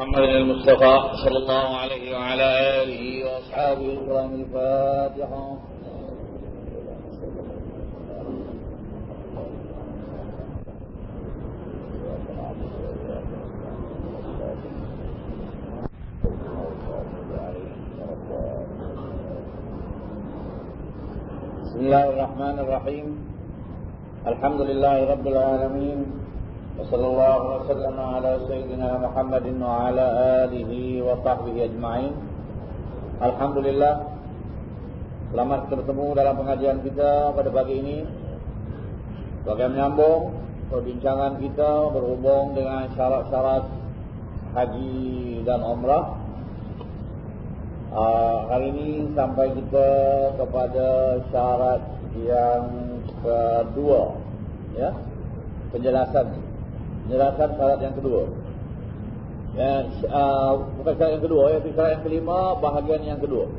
محمد المصطفى صلى الله عليه وعلى آله وأصحابه الكرام الفاتحة. بسم الله الرحمن الرحيم. الحمد لله رب العالمين. وصلى الله وسلم على سيدنا محمد وعلى آله وصحبه أجمعين Alhamdulillah Selamat bertemu dalam pengajian kita pada pagi ini Sebagai menyambung perbincangan kita berhubung dengan syarat-syarat haji dan umrah uh, Hari ini sampai kita kepada syarat yang kedua ya Penjelasan Penjelasan syarat yang kedua. Ya, uh, Bukan syarat yang kedua ya, Syarat yang kelima bahagian yang kedua.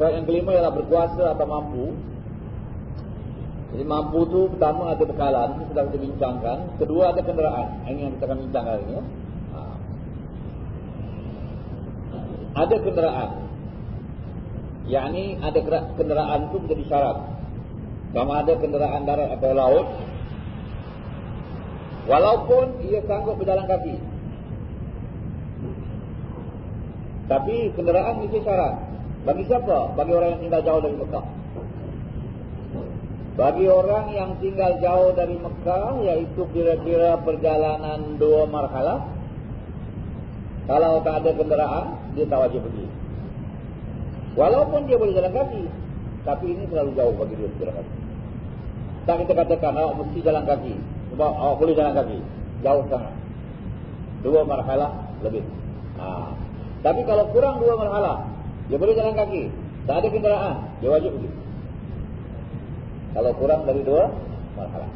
Syarat yang kelima ialah berkuasa atau mampu. Jadi mampu tu pertama ada bekalan Ini sudah kita bincangkan. Kedua ada kenderaan. Ini yang kita akan bincang hari ini. Ya. Ada kenderaan. Yang ini ada kenderaan tu menjadi syarat. Sama ada kenderaan darat atau laut Walaupun ia sanggup berjalan kaki. Tapi kenderaan mesti syarat. Bagi siapa? Bagi orang yang tinggal jauh dari Mekah. Bagi orang yang tinggal jauh dari Mekah, iaitu kira-kira perjalanan dua marhalah. Kalau tak ada kenderaan, dia tak wajib pergi. Walaupun dia boleh jalan kaki. Tapi ini terlalu jauh bagi dia berjalan kaki. Tak kita katakan, awak mesti jalan kaki. Sebab awak boleh jalan kaki. Jauh sangat. Dua marhalah lebih. Ha. Tapi kalau kurang dua marhalah, dia boleh jalan kaki. Tak ada kenderaan, dia wajib pergi. Kalau kurang dari dua marhalah.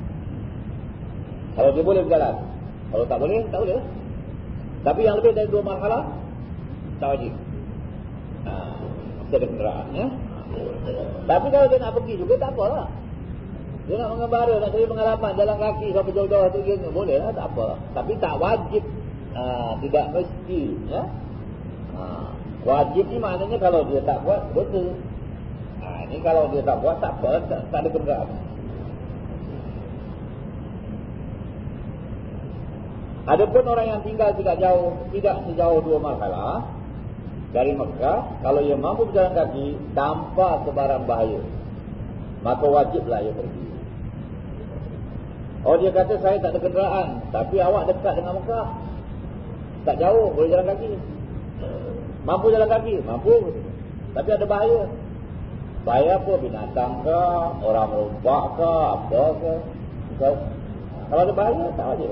Kalau dia boleh berjalan. Kalau tak boleh, tak boleh. Tapi yang lebih dari dua marhalah, tak wajib. Ha. Mesti ada kenderaan. Ya? Tapi kalau dia nak pergi juga, tak apalah. Dia nak mengembara, nak cari pengalaman jalan kaki sampai jauh-jauh tu dia boleh lah, tak apa. Tapi tak wajib, ha, tidak mesti. Ya? Ha, wajib ni maknanya kalau dia tak buat, betul. Ha, ini kalau dia tak buat, tak apa, tak, tak ada kenderaan. Adapun orang yang tinggal tidak jauh, tidak sejauh dua marhalah dari Mekah, kalau ia mampu berjalan kaki tanpa sebarang bahaya, maka wajiblah ia pergi. Oh dia kata saya tak ada kenderaan Tapi awak dekat dengan Mekah. Tak jauh boleh jalan kaki. Mampu jalan kaki? Mampu. Tapi ada bahaya. Bahaya apa? Binatang ke Orang merubak ke Apa ke? So, Kalau ada bahaya tak ada.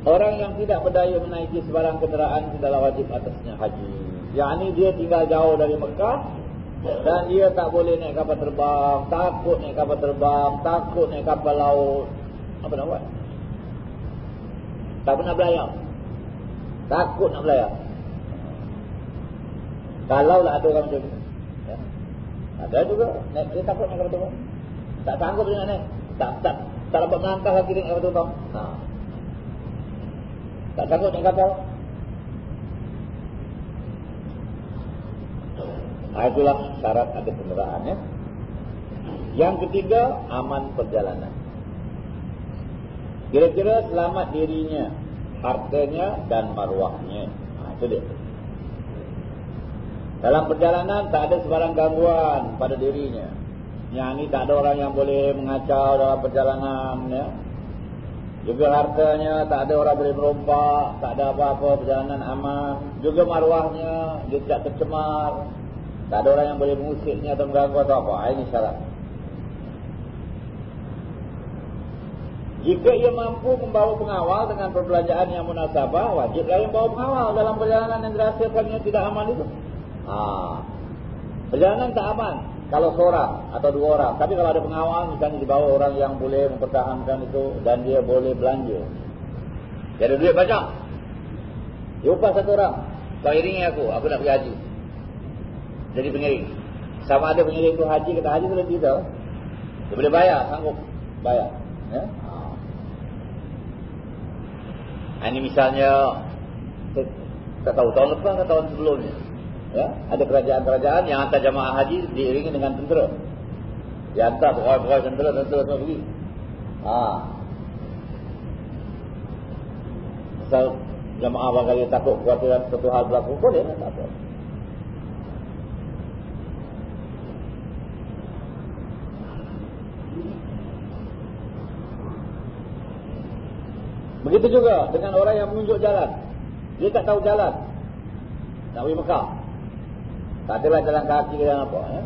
Orang yang tidak berdaya menaiki sebarang kenderaan Tidaklah wajib atasnya haji. Yang ini dia tinggal jauh dari Mekah dan dia tak boleh naik kapal terbang, takut naik kapal terbang, takut naik kapal laut. Apa nak buat? Tak pernah belayar. Takut nak belayar. Kalau lah ada orang macam ni. Ya. Ada juga. Naik, dia takut naik kapal terbang. Tak sanggup dia nak naik. Tak, tak, tak dapat melangkah lagi naik kapal terbang. Ha. Tak sanggup naik kapal. Nah, itulah syarat ada kenderaan ya. Yang ketiga, aman perjalanan. Kira-kira selamat dirinya, hartanya dan maruahnya. Nah, itu dia. Dalam perjalanan tak ada sebarang gangguan pada dirinya. Yang ini tak ada orang yang boleh mengacau dalam perjalanan ya. Juga hartanya tak ada orang boleh merompak, tak ada apa-apa perjalanan aman. Juga maruahnya dia tidak tercemar. Tak ada orang yang boleh mengusiknya atau mengganggu atau apa. Ah, ini syarat. Jika ia mampu membawa pengawal dengan perbelanjaan yang munasabah, wajiblah yang bawa pengawal dalam perjalanan yang dirahsiakannya tidak aman itu. Ha. Perjalanan tak aman kalau seorang atau dua orang. Tapi kalau ada pengawal, misalnya dibawa orang yang boleh mempertahankan itu dan dia boleh belanja. Dia ada duit banyak. Dia upah satu orang. Kau iringi aku, aku nak pergi haji jadi pengiring. Sama ada pengiring tu haji kata haji lebih tau. Dia boleh bayar, sanggup bayar. Ya? Ini misalnya tak tahu tahun lepas atau tahun sebelumnya. Ya, ada kerajaan-kerajaan yang hantar jamaah haji diiringi dengan tentera. Dia hantar pegawai-pegawai tentera, tentera semua pergi. Ha. Misal jamaah barangkali takut kekhawatiran satu hal berlaku, boleh lah, tak apa. Begitu juga dengan orang yang menunjuk jalan. Dia tak tahu jalan. Nak pergi Mekah. Tak adalah jalan kaki dan apa. Ya?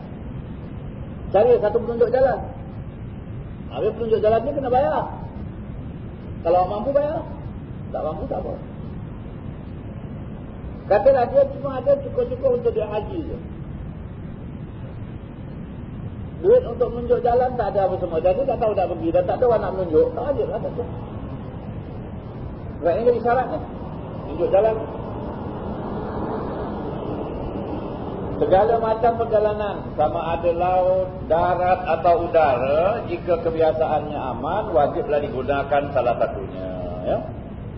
Cari satu penunjuk jalan. Habis penunjuk jalan ni kena bayar. Kalau mampu bayar. Tak mampu tak apa. Katalah dia cuma ada cukup-cukup untuk dia haji je. Duit untuk menunjuk jalan tak ada apa semua. Jadi tak tahu nak pergi. Dan tak orang nak menunjuk. Tak ada lah. Tak ada. Sebab ini syaratnya. Tunjuk jalan. Segala macam perjalanan. Sama ada laut, darat atau udara. Jika kebiasaannya aman, wajiblah digunakan salah satunya. Ya?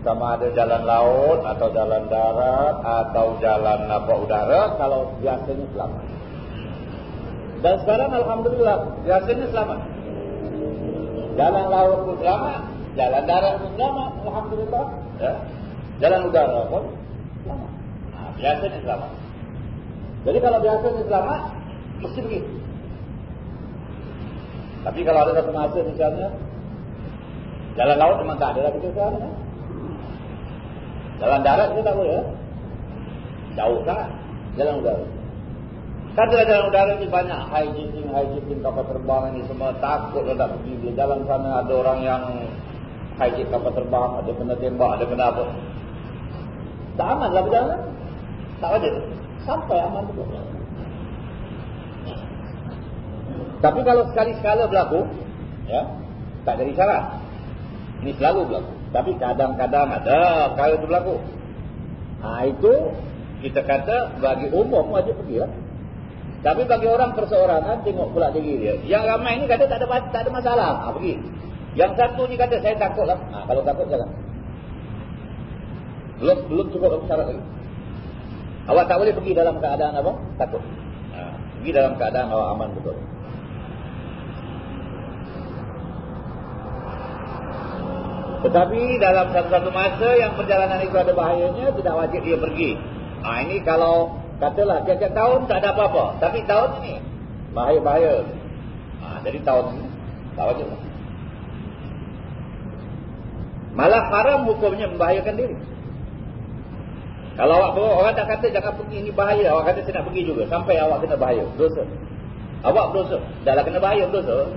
Sama ada jalan laut atau jalan darat atau jalan apa udara. Kalau biasanya selamat. Dan sekarang Alhamdulillah, biasanya selamat. Jalan laut pun selamat. Jalan darat pun selamat, Alhamdulillah. Ya. Jalan udara pun selamat. Nah, biasanya selamat. Jadi kalau biasanya selamat, mesti begitu. Tapi kalau ada satu masa misalnya, jalan laut memang tak ada lagi sekarang. Ya? Jalan darat kita tak boleh. Ya? Jauh kan? Jalan udara. Kan jalan udara ni banyak hijacking, hijacking kapal terbang ini semua takut tak pergi. Di jalan sana ada orang yang hijack kapal terbang, ada kena tembak, ada kena apa. Tak aman lah berjalan. Tak ada. Sampai aman tu. Tapi kalau sekali-sekala berlaku, ya, tak jadi syarat. Ini selalu berlaku. Tapi kadang-kadang ada perkara itu berlaku. Ha, itu kita kata bagi umum wajib pergi lah. Tapi bagi orang perseorangan tengok pula diri dia. Yang ramai ni kata tak ada tak ada masalah. Ha, pergi. Yang satu ni kata saya takut lah. Ha, kalau takut jangan. Belum belum cukup syarat lagi. Awak tak boleh pergi dalam keadaan apa? Takut. Ha, pergi dalam keadaan awak aman betul. Tetapi dalam satu-satu masa yang perjalanan itu ada bahayanya, tidak wajib dia pergi. Ha, ini kalau katalah tiap-tiap tahun tak ada apa-apa. Tapi tahun ini bahaya-bahaya. Ha, jadi tahun ini tak wajib. Malah haram hukumnya membahayakan diri. Kalau awak bawa, orang tak kata jangan pergi ini bahaya. Awak kata saya nak pergi juga. Sampai awak kena bahaya. Dosa. Awak berdosa. Dah lah kena bahaya berdosa.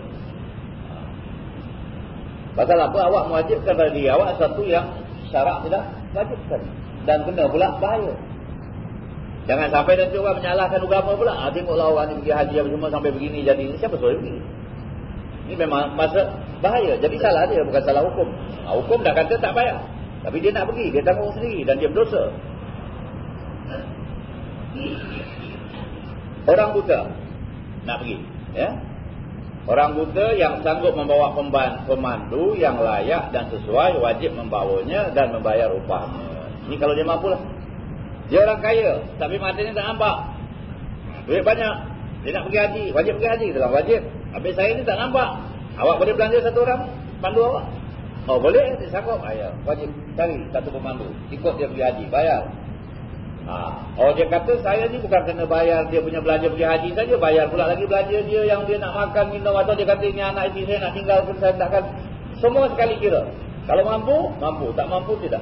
Pasal apa awak mewajibkan pada diri awak satu yang syarak tidak wajibkan. Dan kena pula bahaya. Jangan sampai nanti orang menyalahkan agama pula. Ha, tengoklah orang ni pergi haji apa semua sampai begini jadi. Siapa suruh pergi? Ini memang masa bahaya. Jadi salah dia bukan salah hukum. Ha, hukum dah kata tak bayar. Tapi dia nak pergi, dia tanggung sendiri dan dia berdosa. Orang buta nak pergi, ya. Orang buta yang sanggup membawa pemandu yang layak dan sesuai wajib membawanya dan membayar upahnya. Ini kalau dia mampu lah. Dia orang kaya, tapi matanya tak nampak. Duit banyak. Dia nak pergi haji, wajib pergi haji, dalam wajib. Habis saya ni tak nampak. Awak boleh belanja satu orang pandu awak? Oh boleh, dia sanggup. Ayah, wajib cari satu pemandu. Ikut dia pergi haji, bayar. Ha. Oh dia kata saya ni bukan kena bayar dia punya belanja pergi haji saja, bayar pula lagi belanja dia yang dia nak makan, minum atau dia kata ini anak isteri saya nak tinggal pun saya takkan. Semua sekali kira. Kalau mampu, mampu. Tak mampu, tidak.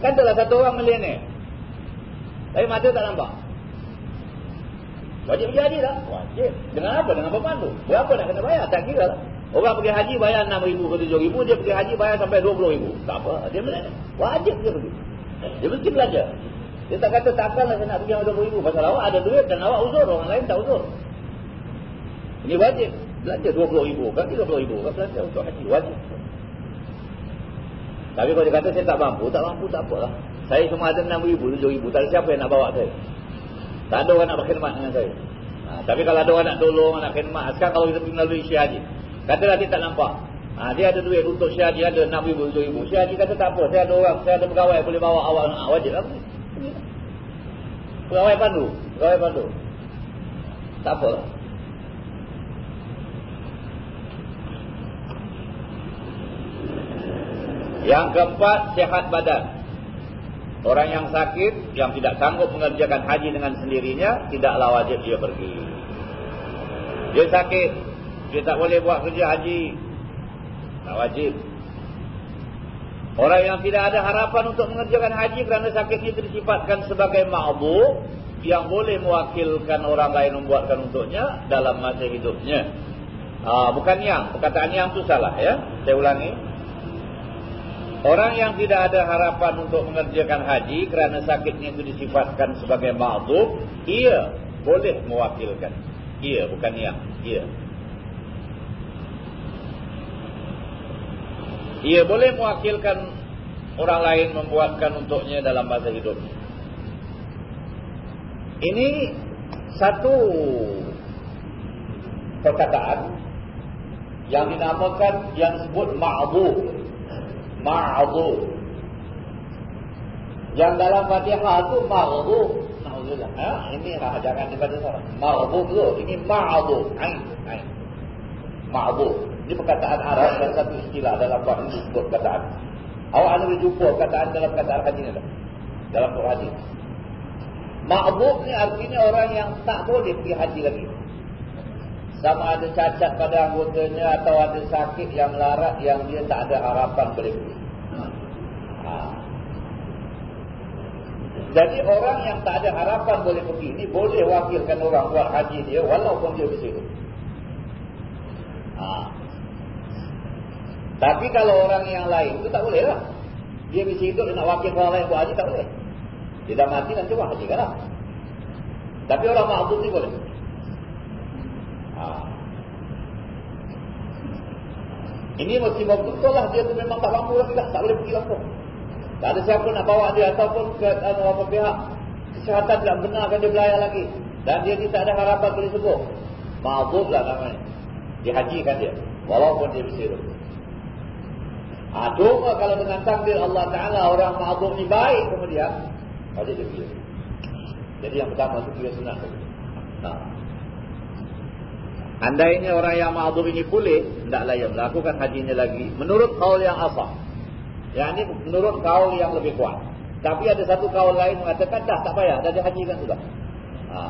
Kan telah satu orang milioner. Tapi mata tak nampak. Wajib pergi haji tak? Wajib. Dengan apa? Dengan pemandu. Berapa nak kena bayar? Tak kira lah. Orang pergi haji bayar RM6,000 ke RM7,000. Dia pergi haji bayar sampai RM20,000. Tak apa. Dia mesti. Wajib dia pergi. Dia mesti belajar. Dia tak kata takkanlah saya nak pergi sama RM20,000. Pasal awak ada duit dan awak uzur. Orang lain tak uzur. Ini wajib. Belajar RM20,000 kan RM30,000 kan belajar untuk haji. Wajib. Tapi kalau dia kata saya tak mampu, tak mampu tak apalah. Saya cuma ada RM6,000, RM7,000. Tak ada siapa yang nak bawa saya. Tak ada orang nak berkhidmat dengan saya. Ha, tapi kalau ada orang nak tolong, nak khidmat. Sekarang kalau kita pergi melalui isi haji. Katalah dia tak nampak. Ha, dia ada duit untuk Syekh Haji ada 6 ribu, 7 ribu. Syekh Haji kata tak apa. Saya ada orang, saya ada pegawai boleh bawa awak. Ha, wajib lah. Pegawai pandu. Pegawai pandu. Tak apa. Yang keempat, sehat badan. Orang yang sakit, yang tidak sanggup mengerjakan haji dengan sendirinya, tidaklah wajib dia pergi. Dia sakit, dia tak boleh buat kerja haji, tak wajib. Orang yang tidak ada harapan untuk mengerjakan haji kerana sakitnya disifatkan sebagai ma'buk yang boleh mewakilkan orang lain membuatkan untuknya dalam masa hidupnya. Ha, bukan yang, perkataan yang itu salah ya. Saya ulangi. Orang yang tidak ada harapan untuk mengerjakan haji kerana sakitnya itu disifatkan sebagai ma'buk, ia boleh mewakilkan. Ia, bukan yang. Ia. Ia boleh mewakilkan orang lain membuatkan untuknya dalam masa hidup. Ini satu perkataan yang dinamakan yang disebut ma'bu. Ma'bu. Yang dalam Fatihah ma'bu. Alhamdulillah. Ha? Ini lah, jangan dibaca salah. Ma'bu tu. Ini ma'bu. Ain. Ain. Ma'bu. Ini perkataan Arab dan satu istilah dalam bahasa ini disebut perkataan. Awak boleh jumpa perkataan dalam perkataan haji ini. Dalam Quran haji. Ma'buk ni artinya orang yang tak boleh pergi haji lagi. Sama ada cacat pada anggotanya atau ada sakit yang larat yang dia tak ada harapan boleh pergi. Ha. Jadi orang yang tak ada harapan boleh pergi ini boleh wakilkan orang buat haji dia walaupun dia di situ. Ha. Tapi kalau orang yang lain itu tak boleh lah. Dia hidup dia nak wakil orang lain buat haji tak boleh. Dia dah mati nanti buat haji kan lah. Tapi orang ma'bud ni boleh. Ha. Ini mesti betul lah dia tu memang tak mampu lah. Tak boleh pergi langsung. Tak ada siapa nak bawa dia ataupun ke anu, apa pihak kesihatan tidak benarkan dia belayar lagi. Dan dia ni tak ada harapan boleh sembuh. Ma'bud lah namanya. Dihajikan dia. Walaupun dia hidup. Ha, cuma kalau dengan takdir Allah Ta'ala orang ma'aduk ni baik kemudian, wajib dia pilih. Jadi yang pertama itu kira sunat. Ha. Andainya orang yang ma'aduk ini pulih, tidaklah yang melakukan hajinya lagi. Menurut kaul yang asal. Yang ini menurut kaul yang lebih kuat. Tapi ada satu kaul lain mengatakan, dah tak payah, dah dihajikan sudah. Ha.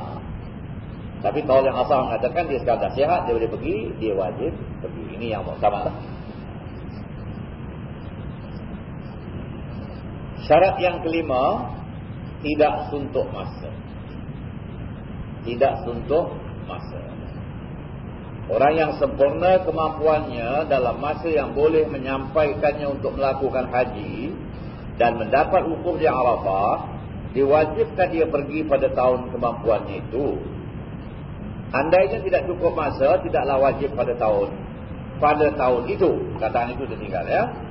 Tapi kaul yang asal mengatakan, dia sekarang dah sihat, dia boleh pergi, dia wajib pergi. Ini yang sama lah. Syarat yang kelima Tidak suntuk masa Tidak suntuk masa Orang yang sempurna kemampuannya Dalam masa yang boleh menyampaikannya Untuk melakukan haji Dan mendapat hukum di Arafah Diwajibkan dia pergi pada tahun kemampuannya itu. Andainya tidak cukup masa Tidaklah wajib pada tahun Pada tahun itu. Kataan itu ditinggal ya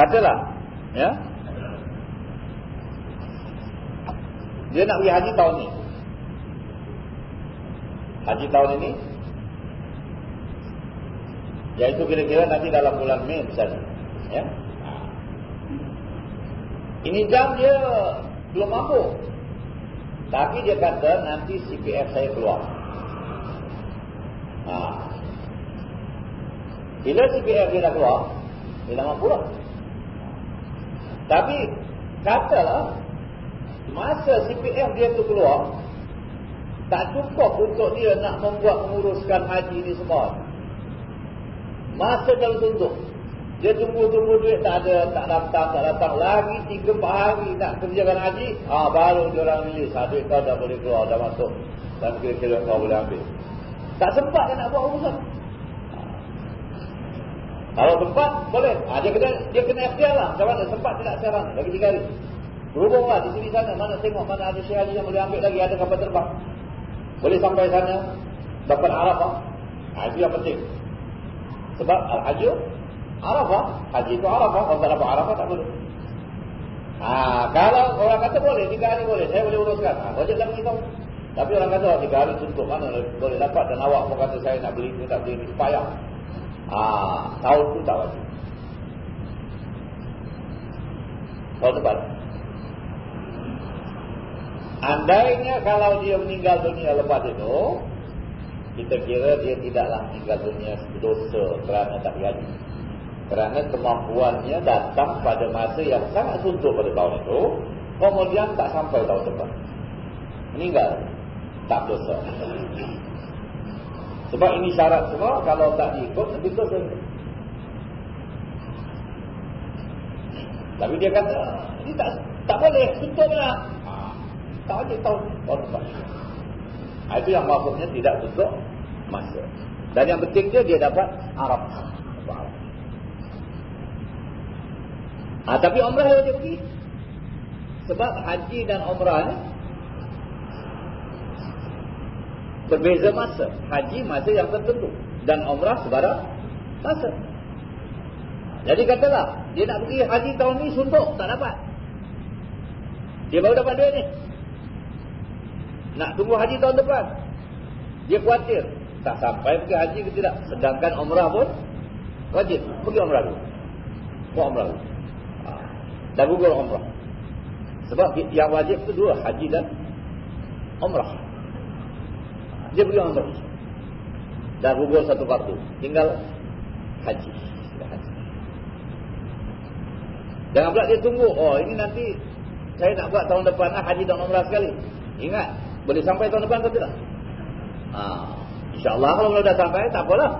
Katalah, ya. Dia nak pergi haji tahun ni. Haji tahun ini. Ya itu kira-kira nanti dalam bulan Mei misalnya. Ya. Ini jam dia belum mampu. Tapi dia kata nanti CPF saya keluar. Ha. Bila CPF dia dah keluar, dia dah mampu lah. Tapi katalah masa CPF dia tu keluar tak cukup untuk dia nak membuat menguruskan haji ni semua. Masa dalam tunduk. Dia tunggu-tunggu duit tak ada, tak datang, tak datang. Lagi 3-4 hari nak kerjakan haji. Ah baru dia orang rilis. Ha, duit kau dah boleh keluar, dah masuk. Dan kira-kira kau boleh ambil. Tak sempat kan nak buat urusan. Kalau sempat boleh. Ha, dia kena dia kena ikhtiar lah. Macam mana sempat tidak sekarang lagi tiga hari. Berhubunglah di sini sana mana tengok mana ada syekh yang boleh ambil lagi ada kapal terbang. Boleh sampai sana dapat Arafah. Ha, itu yang penting. Sebab al-hajj Arafah. Haji itu Arafah. Kalau tak dapat Arafah tak boleh. Ha, kalau orang kata boleh, tiga hari boleh. Saya boleh uruskan. Ha, wajib lah beritahu. Tapi orang kata, tiga hari untuk mana boleh dapat. Dan awak pun kata saya nak beli ini, tak beli. Payah. Ha, tahun tu tak wajib. Tahun depan. Andainya kalau dia meninggal dunia lepas itu, kita kira dia tidaklah meninggal dunia dosa kerana tak gaji. Kerana kemampuannya datang pada masa yang sangat suntuk pada tahun itu, kemudian tak sampai tahun depan. Meninggal. Tak dosa. Sebab ini syarat semua, kalau tak diikut, nanti dosa. Tapi dia kata, ini tak tak boleh, suntuk lah tak ada tahu korban. Ha, itu yang maksudnya tidak tutup masa. Dan yang pentingnya dia dapat Arab. Ha, tapi umrah dia pergi. Sebab haji dan umrah ni berbeza masa. Haji masa yang tertentu. Dan umrah sebarang masa. Jadi katalah, dia nak pergi haji tahun ni suntuk, tak dapat. Dia baru dapat duit ni. Nak tunggu haji tahun depan. Dia khawatir. Tak sampai pergi haji ke tidak. Sedangkan umrah pun wajib. Pergi umrah dulu. Buat umrah dulu. Ha. Dan gugur umrah. Sebab yang wajib itu dua. Haji dan umrah. Dia pergi umrah. Dan gugur satu waktu. Tinggal haji. Jangan pula dia tunggu. Oh ini nanti saya nak buat tahun depan lah haji dan umrah sekali. Ingat. Boleh sampai tahun depan atau tidak? Ha. InsyaAllah kalau sudah sampai, tak apalah.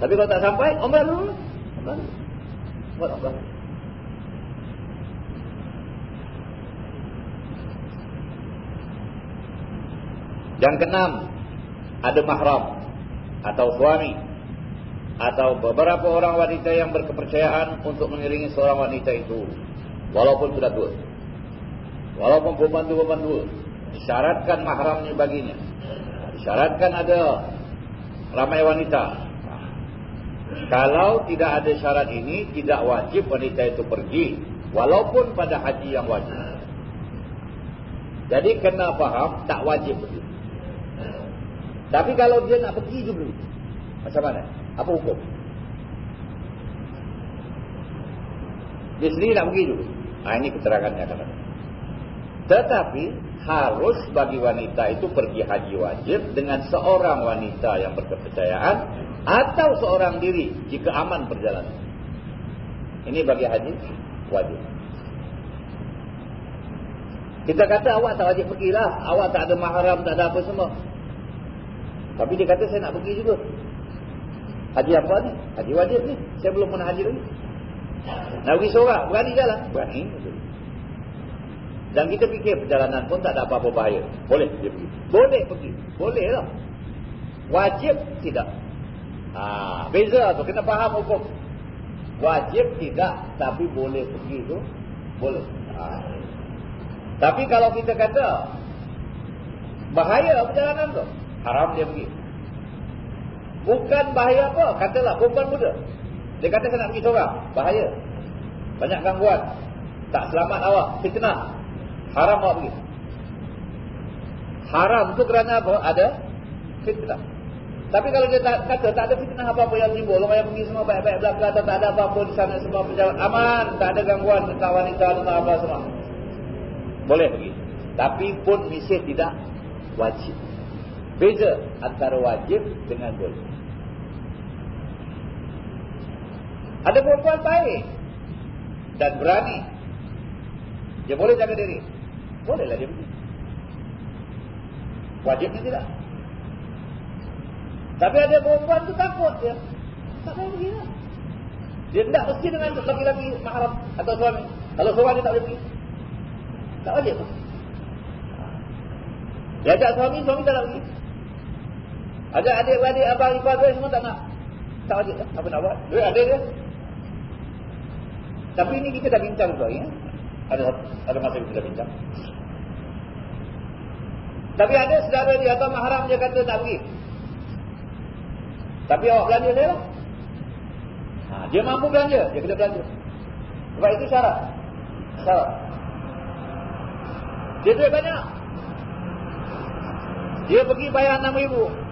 Tapi kalau tak sampai. Umrah dulu. Buat umrah. Yang keenam, ada mahram atau suami atau beberapa orang wanita yang berkepercayaan untuk mengiringi seorang wanita itu walaupun sudah tua. Walaupun pembantu-pembantu Disyaratkan mahramnya baginya. Disyaratkan ada ramai wanita. Kalau tidak ada syarat ini, tidak wajib wanita itu pergi. Walaupun pada haji yang wajib. Jadi kena faham, tak wajib pergi. Tapi kalau dia nak pergi dulu. Macam mana? Apa hukum? Dia sendiri nak pergi dulu. Nah, ini keterangannya. Tetapi harus bagi wanita itu pergi haji wajib dengan seorang wanita yang berkepercayaan atau seorang diri jika aman perjalanan. Ini bagi haji wajib. Kita kata awak tak wajib pergilah, awak tak ada mahram, tak ada apa semua. Tapi dia kata saya nak pergi juga. Haji apa ni? Haji wajib ni. Saya belum pernah haji lagi. Nak pergi seorang, berani jalan. Berani. Dan kita fikir perjalanan pun tak ada apa-apa bahaya. Boleh dia pergi. Boleh pergi. Boleh lah. Wajib tidak. Ha, beza tu. Kena faham hukum. Wajib tidak. Tapi boleh pergi tu. Boleh. Ha. Tapi kalau kita kata. Bahaya perjalanan tu. Haram dia pergi. Bukan bahaya apa. Katalah perempuan muda. Dia kata saya nak pergi seorang. Bahaya. Banyak gangguan. Tak selamat awak. Fitnah. Haram awak pergi. Haram tu kerana apa? Ada fitnah. Tapi kalau dia tak, kata tak ada fitnah apa-apa yang timbul. Orang yang pergi semua baik-baik belakang tak ada apa-apa di sana semua berjalan aman. Tak ada gangguan tentang wanita tentang apa semua. Boleh pergi. Tapi pun misi tidak wajib. Beza antara wajib dengan boleh. Ada perempuan baik dan berani. Dia boleh jaga diri. Bolehlah dia pergi. Wajibnya tidak. Tapi ada perempuan tu takut dia. Tak boleh pergi lah. Dia tidak mesti dengan laki-laki mahram atau suami. Kalau suami dia tak boleh pergi. Tak wajib. Dia ajak suami, suami tak nak pergi. Ajak adik-adik, abang, ipar semua tak nak. Tak wajib lah. Apa nak buat? Dia ada dia. Tapi ini kita dah bincang tu ya. Ada ada masa kita dah bincang. Tapi ada saudara dia atau mahram dia kata tak pergi. Tapi awak belanja dia lah. Ha, dia mampu belanja, dia kena belanja. Sebab itu syarat. Syarat. Dia duit banyak. Dia pergi bayar RM6,000.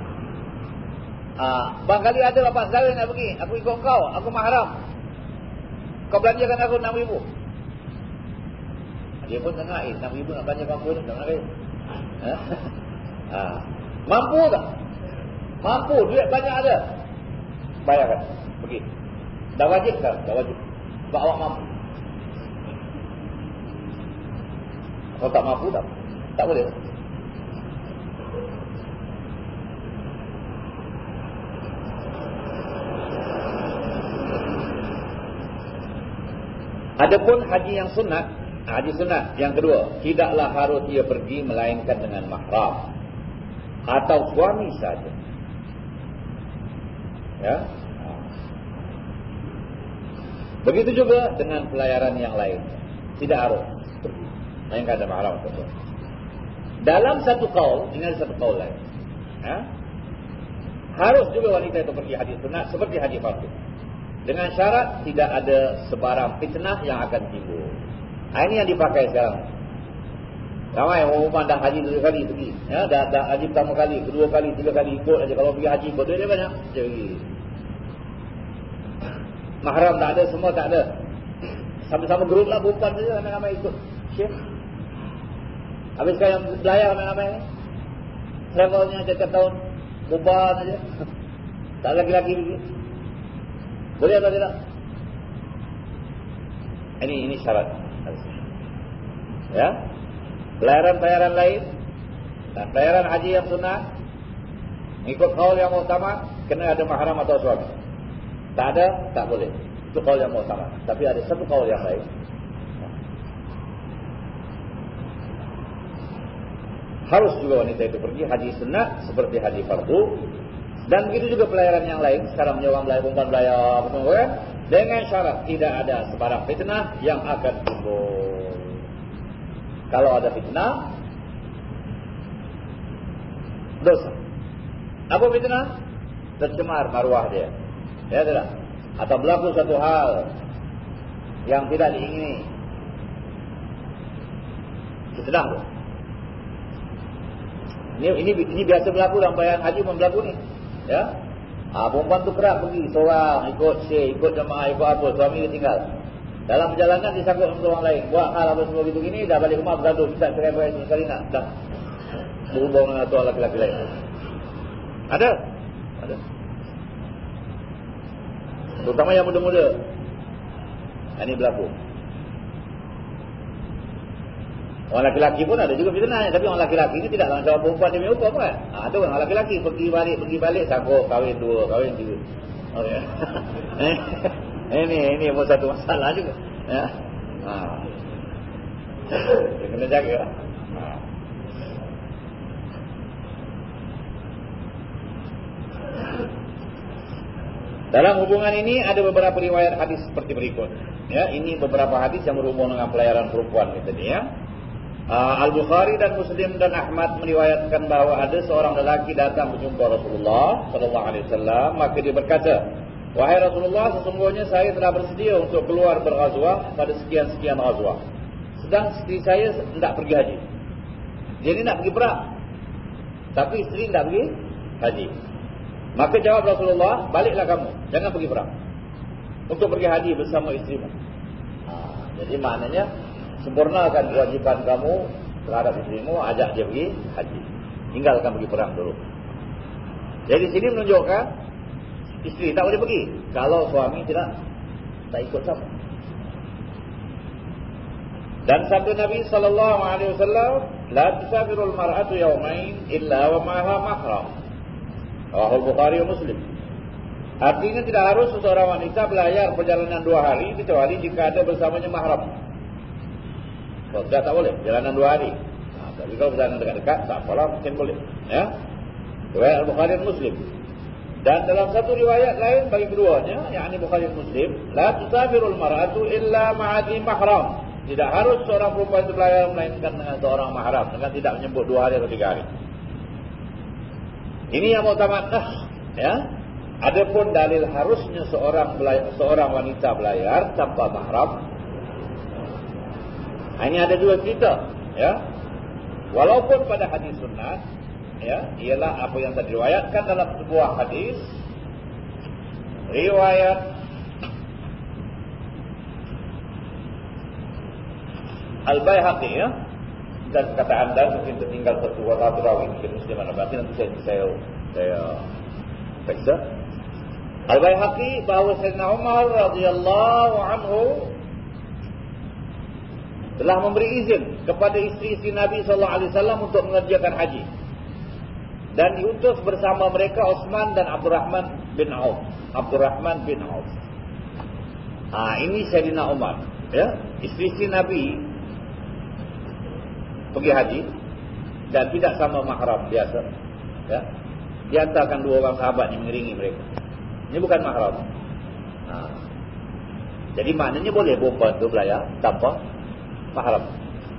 Ha, bang kali ada bapak saudara nak pergi. Aku ikut kau. Aku mahram. Kau belanjakan aku RM6,000. Dia pun tengah, eh RM6,000 nak belanja mampu ni. Tak nak ha? ha. Mampu tak? Mampu. Duit banyak ada. Bayarkan. Pergi. Dah wajib kan? Dah wajib. Sebab awak mampu. Kalau tak mampu tak, tak boleh. Adapun haji yang sunat, haji sunat yang kedua, tidaklah harus ia pergi melainkan dengan mahram atau suami saja. Ya. Begitu juga dengan pelayaran yang lain. Tidak harus pergi. Yang ada mahram tentu. Dalam satu kaul, ada satu kaul lain. Ha? Harus juga wanita itu pergi haji sunat seperti haji fardu. Dengan syarat tidak ada sebarang fitnah yang akan timbul. Ha, ini yang dipakai sekarang. Ramai orang dah haji dua kali pergi. Ya, dah, dah haji pertama kali, kedua kali, tiga kali ikut aja. Kalau pergi haji ikut dia banyak. Jadi, mahram tak ada, semua tak ada. Sama-sama grup lah, perempuan saja ramai-ramai ikut. Syekh. Habis sekarang yang belayar ramai-ramai. Travelnya setiap tahun. Bubar saja. Tak lagi-lagi pergi. Boleh atau tidak? Ini ini syarat. Ya. Pelayaran-pelayaran lain. Dan pelayaran haji yang sunnah. Ikut kaul yang utama. Kena ada mahram atau suami. Tak ada, tak boleh. Itu kaul yang utama. Tapi ada satu kaul yang lain. harus juga wanita itu pergi haji sunat seperti haji fardu dan begitu juga pelayaran yang lain. Sekarang menyewang belayar perempuan belayar kan dengan syarat tidak ada sebarang fitnah yang akan timbul. Kalau ada fitnah dosa. Apa fitnah? Tercemar maruah dia. Ya tidak atau berlaku satu hal yang tidak diingini. Sedang ini ini ini biasa berlaku dalam bayan haji pun berlaku. Ya. Ha, perempuan tu kerap pergi seorang ikut syekh, ikut jemaah, ikut apa, suami dia tinggal. Dalam perjalanan dia sangkut dengan orang lain. Buat hal apa semua gitu gini dah balik rumah bergaduh, kita cerai berai sekali nak dah berhubung dengan tuan laki-laki lain. Ada? Ada. Terutama yang muda-muda. Ini berlaku. Orang laki-laki pun ada juga fitnah. Tapi orang laki-laki ni tidak langsung jawab perempuan demi hukum kan. Ha, kan orang laki-laki pergi balik, pergi balik. Sanggup kahwin dua, kahwin tiga. Okay. ini, ini pun satu masalah juga. Ya. Ha. Kena jaga. Ha. Dalam hubungan ini ada beberapa riwayat hadis seperti berikut. Ya, ini beberapa hadis yang berhubung dengan pelayaran perempuan kita ni ya. Uh, Al-Bukhari dan Muslim dan Ahmad meriwayatkan bahawa ada seorang lelaki datang berjumpa Rasulullah sallallahu alaihi wasallam maka dia berkata wahai Rasulullah sesungguhnya saya telah bersedia untuk keluar berghazwah pada sekian-sekian ghazwah. Sedang isteri saya tidak pergi haji. Ni nak pergi perang tapi isteri tidak pergi haji. Maka jawab Rasulullah baliklah kamu jangan pergi perang. Untuk pergi haji bersama isterimu ha, jadi maknanya sempurnakan kewajiban kamu terhadap istrimu, ajak dia pergi haji. Tinggalkan pergi perang dulu. Jadi sini menunjukkan istri tak boleh pergi kalau suami tidak tak ikut sama. Dan sabda Nabi sallallahu alaihi wasallam, "La tusafirul mar'atu yawmain illa wa ma'aha mahram." Sahih Bukhari dan Muslim. Artinya tidak harus seseorang wanita belayar perjalanan dua hari kecuali jika ada bersamanya mahram. Kalau tidak tak boleh. Jalanan dua hari. Ha, tapi kalau perjalanan dekat-dekat, tak apalah mungkin boleh. Ya. Riwayat Al-Bukhari Muslim. Dan dalam satu riwayat lain bagi keduanya, yang ini Bukhari Muslim, La tusafirul mar'atu illa ma'adhi mahram. Tidak harus seorang perempuan itu belayar melainkan dengan seorang mahram. Dengan tidak menyebut dua hari atau tiga hari. Ini yang mau tamat. Ya. Adapun dalil harusnya seorang belayar, seorang wanita belayar tanpa mahram. Ini ada dua cerita, ya. Walaupun pada hadis sunnah, ya, ialah apa yang diriwayatkan dalam sebuah hadis riwayat Al-Baihaqi ya. Dan kata anda mungkin tertinggal satu satu rawi mungkin mesti mana berarti nanti saya saya saya periksa. Al-Baihaqi bahawa Sayyidina Umar radhiyallahu anhu telah memberi izin kepada isteri-isteri Nabi sallallahu alaihi wasallam untuk mengerjakan haji. Dan diutus bersama mereka Osman dan Abdurrahman bin Auf. Abdurrahman bin Auf. Ah ini Sayyidina Umar, ya. Isteri-isteri Nabi pergi haji dan tidak sama mahram biasa, ya. Diantarkan dua orang sahabat yang mengiringi mereka. Ini bukan mahram. Ha. Jadi maknanya boleh perempuan itu belayar tanpa mahram.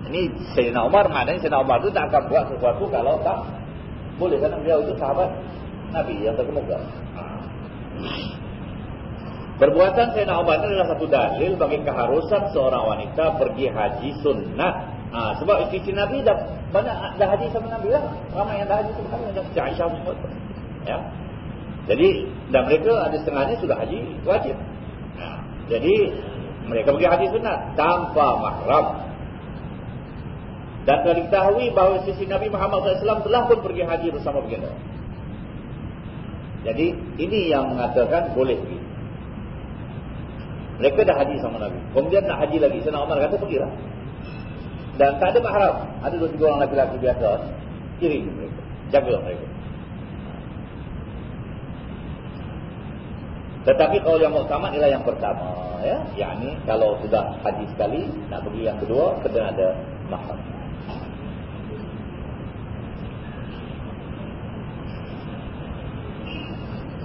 Ini Sayyidina Umar maknanya Sayyidina Umar itu tak akan buat sesuatu kalau tak boleh kerana beliau itu sahabat Nabi yang terkemuka. Ha. Perbuatan Sayyidina Umar ini adalah satu dalil bagi keharusan seorang wanita pergi haji sunnah. Ha, sebab isteri Nabi dah banyak dah haji sama Nabi lah. Ramai yang dah haji sama Nabi. Aisyah semua. Ya. Jadi dan mereka ada setengahnya sudah haji wajib. Jadi mereka pergi haji sunat tanpa mahram. Dan telah diketahui bahawa sisi Nabi Muhammad SAW telah pun pergi haji bersama baginda. Jadi ini yang mengatakan boleh pergi. Mereka dah haji sama Nabi. Kemudian nak haji lagi. Senang Umar kata pergilah. Dan tak ada mahram. Ada dua tiga orang lelaki-lelaki biasa. Kirim mereka. Jaga mereka. Tetapi kalau yang muktamad ialah yang pertama, ya. Yang kalau sudah haji sekali nak pergi yang kedua kena ada mahram.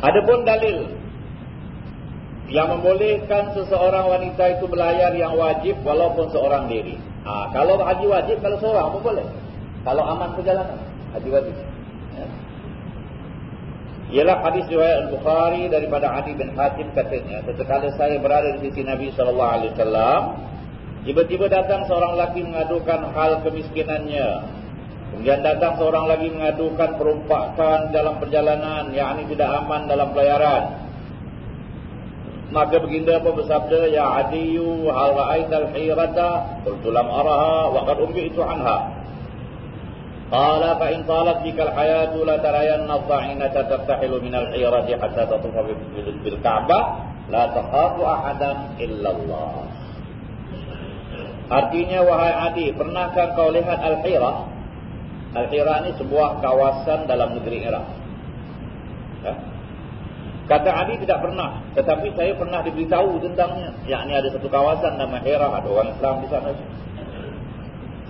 Adapun dalil yang membolehkan seseorang wanita itu berlayar yang wajib walaupun seorang diri. Ha, kalau haji wajib kalau seorang pun boleh. Kalau aman perjalanan haji wajib. Ialah hadis riwayat Al-Bukhari daripada Ali bin Hatim katanya, sesekali saya berada di sisi Nabi sallallahu alaihi wasallam, tiba-tiba datang seorang lelaki mengadukan hal kemiskinannya. Kemudian datang seorang lagi mengadukan perumpakan dalam perjalanan, yakni tidak aman dalam pelayaran. Maka baginda pun bersabda, Ya Adiyu, hal ra'ait al-hirata, qultu lam araha, wa qad umbi'tu anha. Qala fa in talat bikal hayatu la tarayanna dha'inata taftahilu min al-hayrati hatta tatufa bil Ka'bah la taqatu ahadan illa Allah. Artinya wahai Adi, pernahkah kau lihat Al-Hira? Al-Hira ini sebuah kawasan dalam negeri Iraq. Ya. Kata Adi tidak pernah, tetapi saya pernah diberitahu tentangnya. Yakni ada satu kawasan nama Hira, ada orang Islam di sana.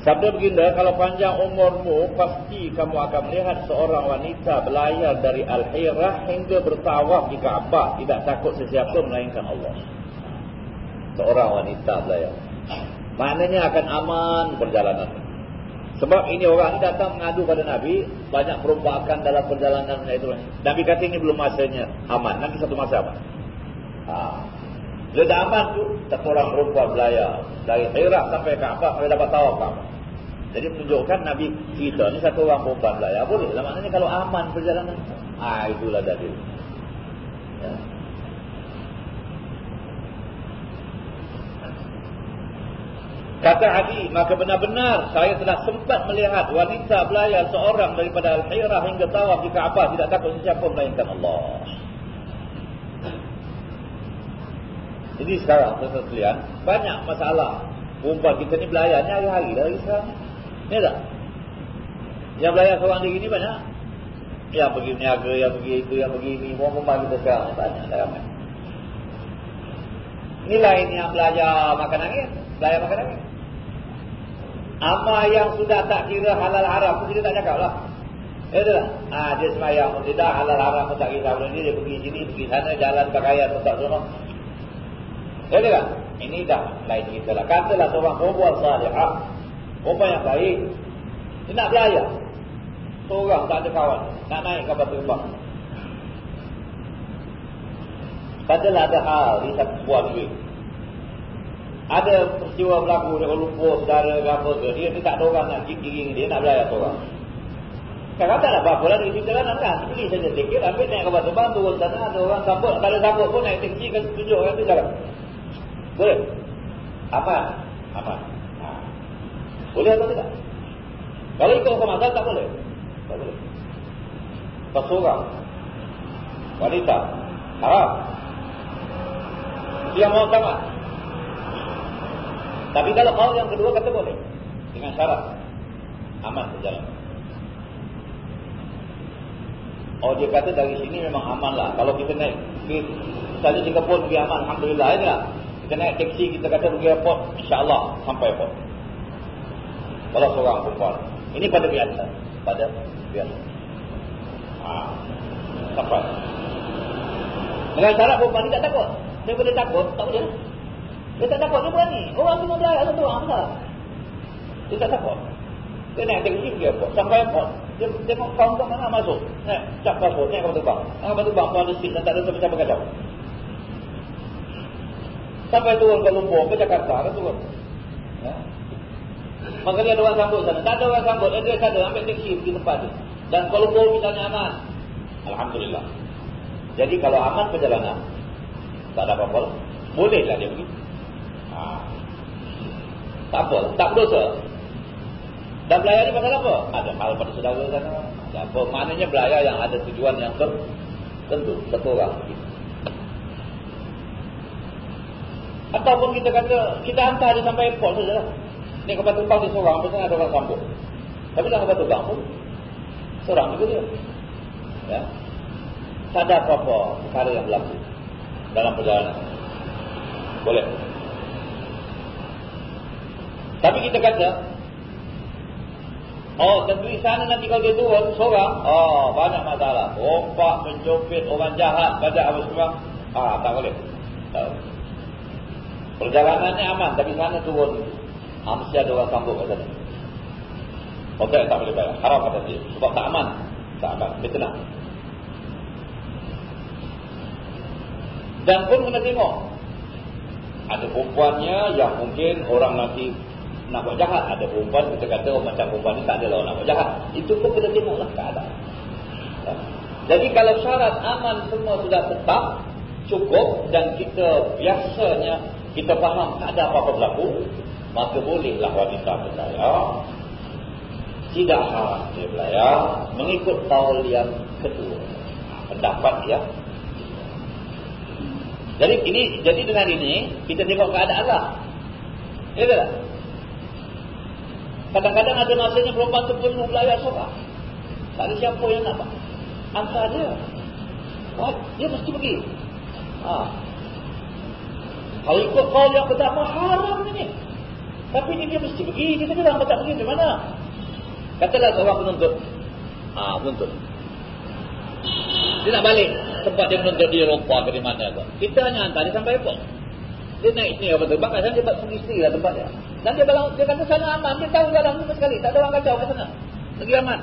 Sabda baginda, kalau panjang umurmu, pasti kamu akan melihat seorang wanita berlayar dari Al-Hirah hingga bertawaf di Kaabah. Tidak takut sesiapa melainkan Allah. Seorang wanita berlayar. Maknanya akan aman perjalanan. Sebab ini orang ini datang mengadu pada Nabi, banyak perumpakan dalam perjalanan itu. Nabi kata ini belum masanya aman, nanti satu masa aman. Ha. Bila dah aman tu, satu orang perempuan berlayar. Dari Hirah sampai Kaabah, dia dapat tawaf Kaabah. Jadi menunjukkan Nabi kita ni satu orang perempuan lah. Ya boleh lah. Maknanya kalau aman perjalanan. Ah itulah dalil. Ya. Kata Adi, maka benar-benar saya telah sempat melihat wanita belayar seorang daripada Al-Hirah hingga tawaf di Kaabah tidak takut sesiapa melainkan Allah. Jadi sekarang, tuan-tuan banyak masalah. Perempuan kita ni belayarnya hari-hari dari sekarang. Ya tak? Yang belayar seorang diri ni banyak. Yang pergi meniaga, yang pergi itu, yang pergi ini. Perempuan kita sekarang banyak. Tak ramai. Ini lain yang belajar makan angin. Belajar makan angin. Amal yang sudah tak kira halal haram pun kita tak cakap lah. Ya tak? Ha, dia semayang pun tidak halal haram pun tak kira. Dia, dia pergi sini, pergi sana, jalan pakaian pun tak semua. Ya tak? Ini dah lain kita lah. Katalah seorang perempuan salihah. Perempuan yang baik. Dia nak belayar. Seorang tak ada kawan. Nak naik kapal terbang. Katalah ada hal di satu buah duit. Ada peristiwa berlaku dia lupa saudara apa ke. Dia, dia tak ada orang nak giring dia nak belayar seorang. Kan kata lah apa-apa lah cerita kan kan. Beli saja tiket ambil naik kapal terbang turun sana ada orang sambut. Kalau sambut pun naik teksi kan tunjuk kan tu jalan. Boleh? Aman? Aman. Boleh atau tidak? Kalau ikut hukum asal tak boleh. Tak boleh. Pas orang. Wanita. Haram. Dia mau sama. Tapi kalau hal yang kedua kata boleh. Dengan syarat. Aman berjalan. Oh dia kata dari sini memang aman lah. Kalau kita naik. Misalnya Singapura pergi aman. Alhamdulillah. Ya, kita naik teksi kita kata pergi airport. InsyaAllah sampai airport. Kalau seorang perempuan. Ini pada biasa. Pada biasa. Ha. Sampai. Dengan syarat perempuan ni tak takut. Dia boleh takut. Tak boleh. Dia tak takut, dia berani. Orang semua berlayak satu orang, tak? Dia tak takut. Dia naik teksi pergi airport. Sampai airport. Dia tengok kawan-kawan mana masuk. Naik, cap pasport, naik kapal terbang. Naik kapal terbang, pun ada seat dan tak ada siapa-siapa kacau. Sampai turun ke Lumpur, ke Jakarta, kan turun. Ya? Dia ada orang sambut sana. Tak ada orang sambut, dia ada ambil teksi pergi tempat tu. Dan kalau Lumpur misalnya aman. Alhamdulillah. Jadi kalau aman perjalanan, tak ada apa-apa. Bolehlah dia pergi. Tak apa, tak berdosa. Dan belayar ni pasal apa? Ada hal pada saudara sana. Ada apa? Maknanya belayar yang ada tujuan yang tertentu. Satu orang. Ataupun kita kata, kita hantar dia sampai airport saja lah. Ni kapal terbang dia seorang, biasanya ada orang sambut. Tapi dalam kapal terbang pun, seorang juga dia. Ya. Ada apa-apa perkara yang berlaku dalam perjalanan. Boleh. Tapi kita kata, oh tentu sana nanti kalau dia turun seorang, oh banyak masalah. Rompak, mencopet, orang jahat, pada apa semua. Ah, tak boleh. Tak. Perjalanannya aman, tapi sana turun. Ah, mesti ada orang sambung kat sana. Okey, tak boleh bayar. Haram kata dia. Sebab tak aman. Tak aman. Dia tenang. Dan pun kena tengok. Ada perempuannya yang mungkin orang nanti nak buat jahat. Ada perempuan kita kata oh, macam perempuan ni tak ada lah nak buat jahat. Itu pun kita tengoklah keadaan. Ya. Jadi kalau syarat aman semua sudah tetap cukup dan kita biasanya kita faham tak ada apa-apa berlaku, maka bolehlah wanita berlayar. Tidak haram dia berlayar mengikut taul yang kedua. Pendapat ya. Jadi ini jadi dengan ini kita tengok keadaan lah. Ya tak? Kadang-kadang ada masanya perempuan tu pun belayar seorang. Tak ada siapa yang nak hantar dia. Oh, dia mesti pergi. Ha. Kalau ikut kau yang pertama haram ni. Tapi ni dia mesti pergi. Kita bilang tak pergi di mana? Katalah seorang penuntut. Ah, ha, penuntut. Dia nak balik tempat dia menuntut di Eropah ke di mana ke. Kita hanya hantar dia sampai airport. Dia naik sini apa terbang kat sana dia buat pergi sendiri lah tempatnya. Dan dia balang, dia kata sana aman, dia tahu jalan sama sekali, tak ada orang kacau kat sana. Negeri aman.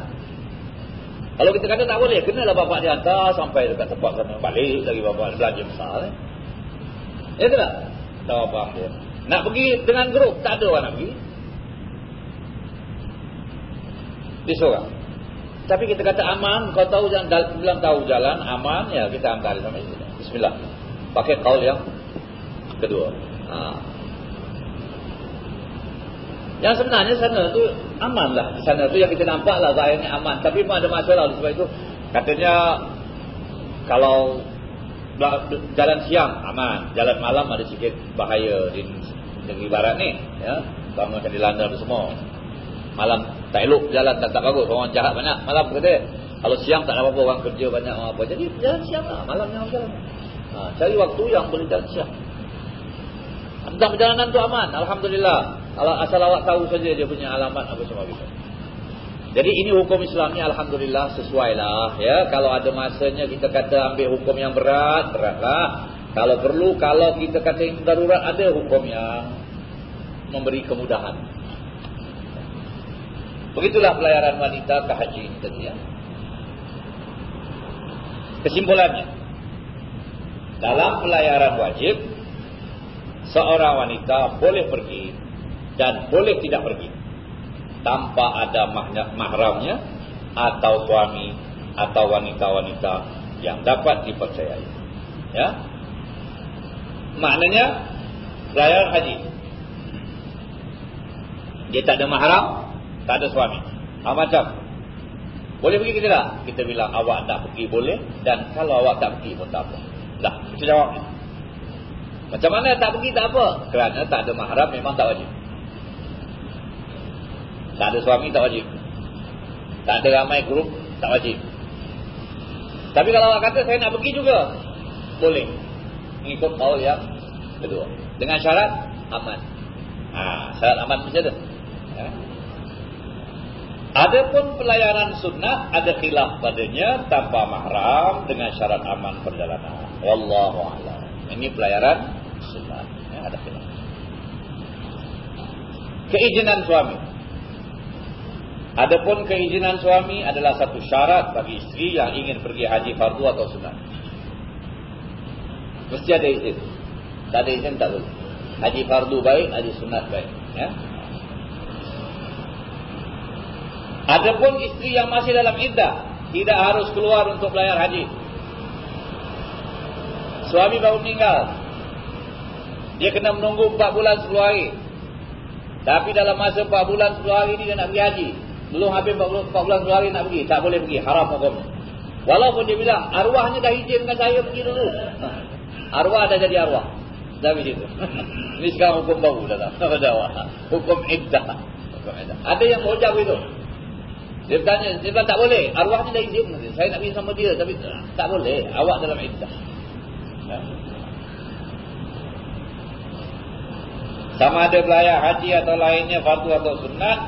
Kalau kita kata tak boleh, kenalah bapak dia hantar sampai dekat tempat sana, balik lagi bapak belanja besar. Eh. Ya tak? Tak apa dia. Nak pergi dengan grup, tak ada orang nak pergi. Dia seorang. Tapi kita kata aman, kau tahu jalan, belum tahu jalan, aman, ya kita hantar sampai sini. Bismillah. Pakai kaul yang kedua. Ha. Yang sebenarnya sana tu aman lah. Sana tu yang kita nampak lah zahirnya aman. Tapi pun ada masalah sebab itu. Katanya kalau jalan siang aman. Jalan malam ada sikit bahaya di negeri barat ni. Ya. Sama macam di London semua. Malam tak elok jalan tak, tak bagus. Orang jahat banyak. Malam kata kalau siang tak ada apa-apa orang kerja banyak orang apa. Jadi jalan siang lah. Malam yang jalan. Ha, cari waktu yang boleh jalan siang. Tentang perjalanan tu aman. Alhamdulillah. Kalau asal awak tahu saja dia punya alamat apa semua gitu. Jadi ini hukum Islam ni alhamdulillah sesuai lah ya. Kalau ada masanya kita kata ambil hukum yang berat, beratlah. Kalau perlu kalau kita kata yang darurat ada hukum yang memberi kemudahan. Begitulah pelayaran wanita ke haji tadi ya. Kesimpulannya dalam pelayaran wajib seorang wanita boleh pergi dan boleh tidak pergi tanpa ada mahramnya atau suami atau wanita-wanita yang dapat dipercayai. Ya. Maknanya pelayaran haji. Dia tak ada mahram, tak ada suami. Ha, macam boleh pergi ke tidak? Kita bilang awak tak pergi boleh dan kalau awak tak pergi pun tak apa. Dah, itu jawabnya. Macam mana tak pergi tak apa? Kerana tak ada mahram memang tak wajib. Tak ada suami tak wajib. Tak ada ramai grup tak wajib. Tapi kalau awak kata saya nak pergi juga, boleh. Mengikut kaul yang kedua. Dengan syarat aman. Ha, syarat aman macam tu. Ha? Adapun pelayaran sunnah ada khilaf padanya tanpa mahram dengan syarat aman perjalanan. Wallahu a'lam. Ini pelayaran sunnah. Ya, ada khilaf. Keizinan suami. Adapun keizinan suami adalah satu syarat bagi isteri yang ingin pergi haji fardu atau sunnah. Mesti ada izin. Tak ada izin tak boleh. Haji fardu baik, haji sunat baik. Ya. Adapun isteri yang masih dalam iddah tidak harus keluar untuk bayar haji. Suami baru meninggal. Dia kena menunggu 4 bulan 10 hari. Tapi dalam masa 4 bulan 10 hari ini dia nak pergi haji. Belum habis 4 bulan 10 hari nak pergi. Tak boleh pergi. Haram hukum. Walaupun dia bilang arwahnya dah izinkan saya pergi dulu. Arwah dah jadi arwah. Dah begitu. Ini sekarang hukum baru dah. Hukum iddah. Ada yang hujah itu. Dia bertanya, dia tak boleh. Arwahnya dah izin. Saya nak pergi sama dia. Tapi tak boleh. Awak dalam iddah. Ya. Sama ada belayar haji atau lainnya, fardu atau sunat.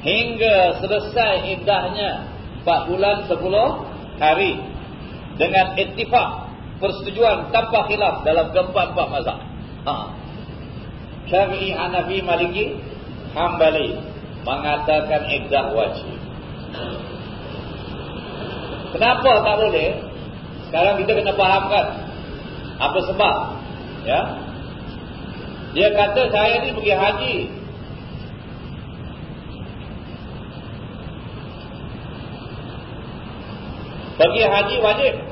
Hingga selesai iddahnya. 4 bulan 10 hari. Dengan etifak persetujuan tanpa khilaf dalam keempat-empat mazhab. Ha. Syafi'i Hanafi Maliki Hambali mengatakan iddah wajib. Kenapa tak boleh? Sekarang kita kena fahamkan apa sebab. Ya. Dia kata saya ni pergi haji. Pergi haji wajib.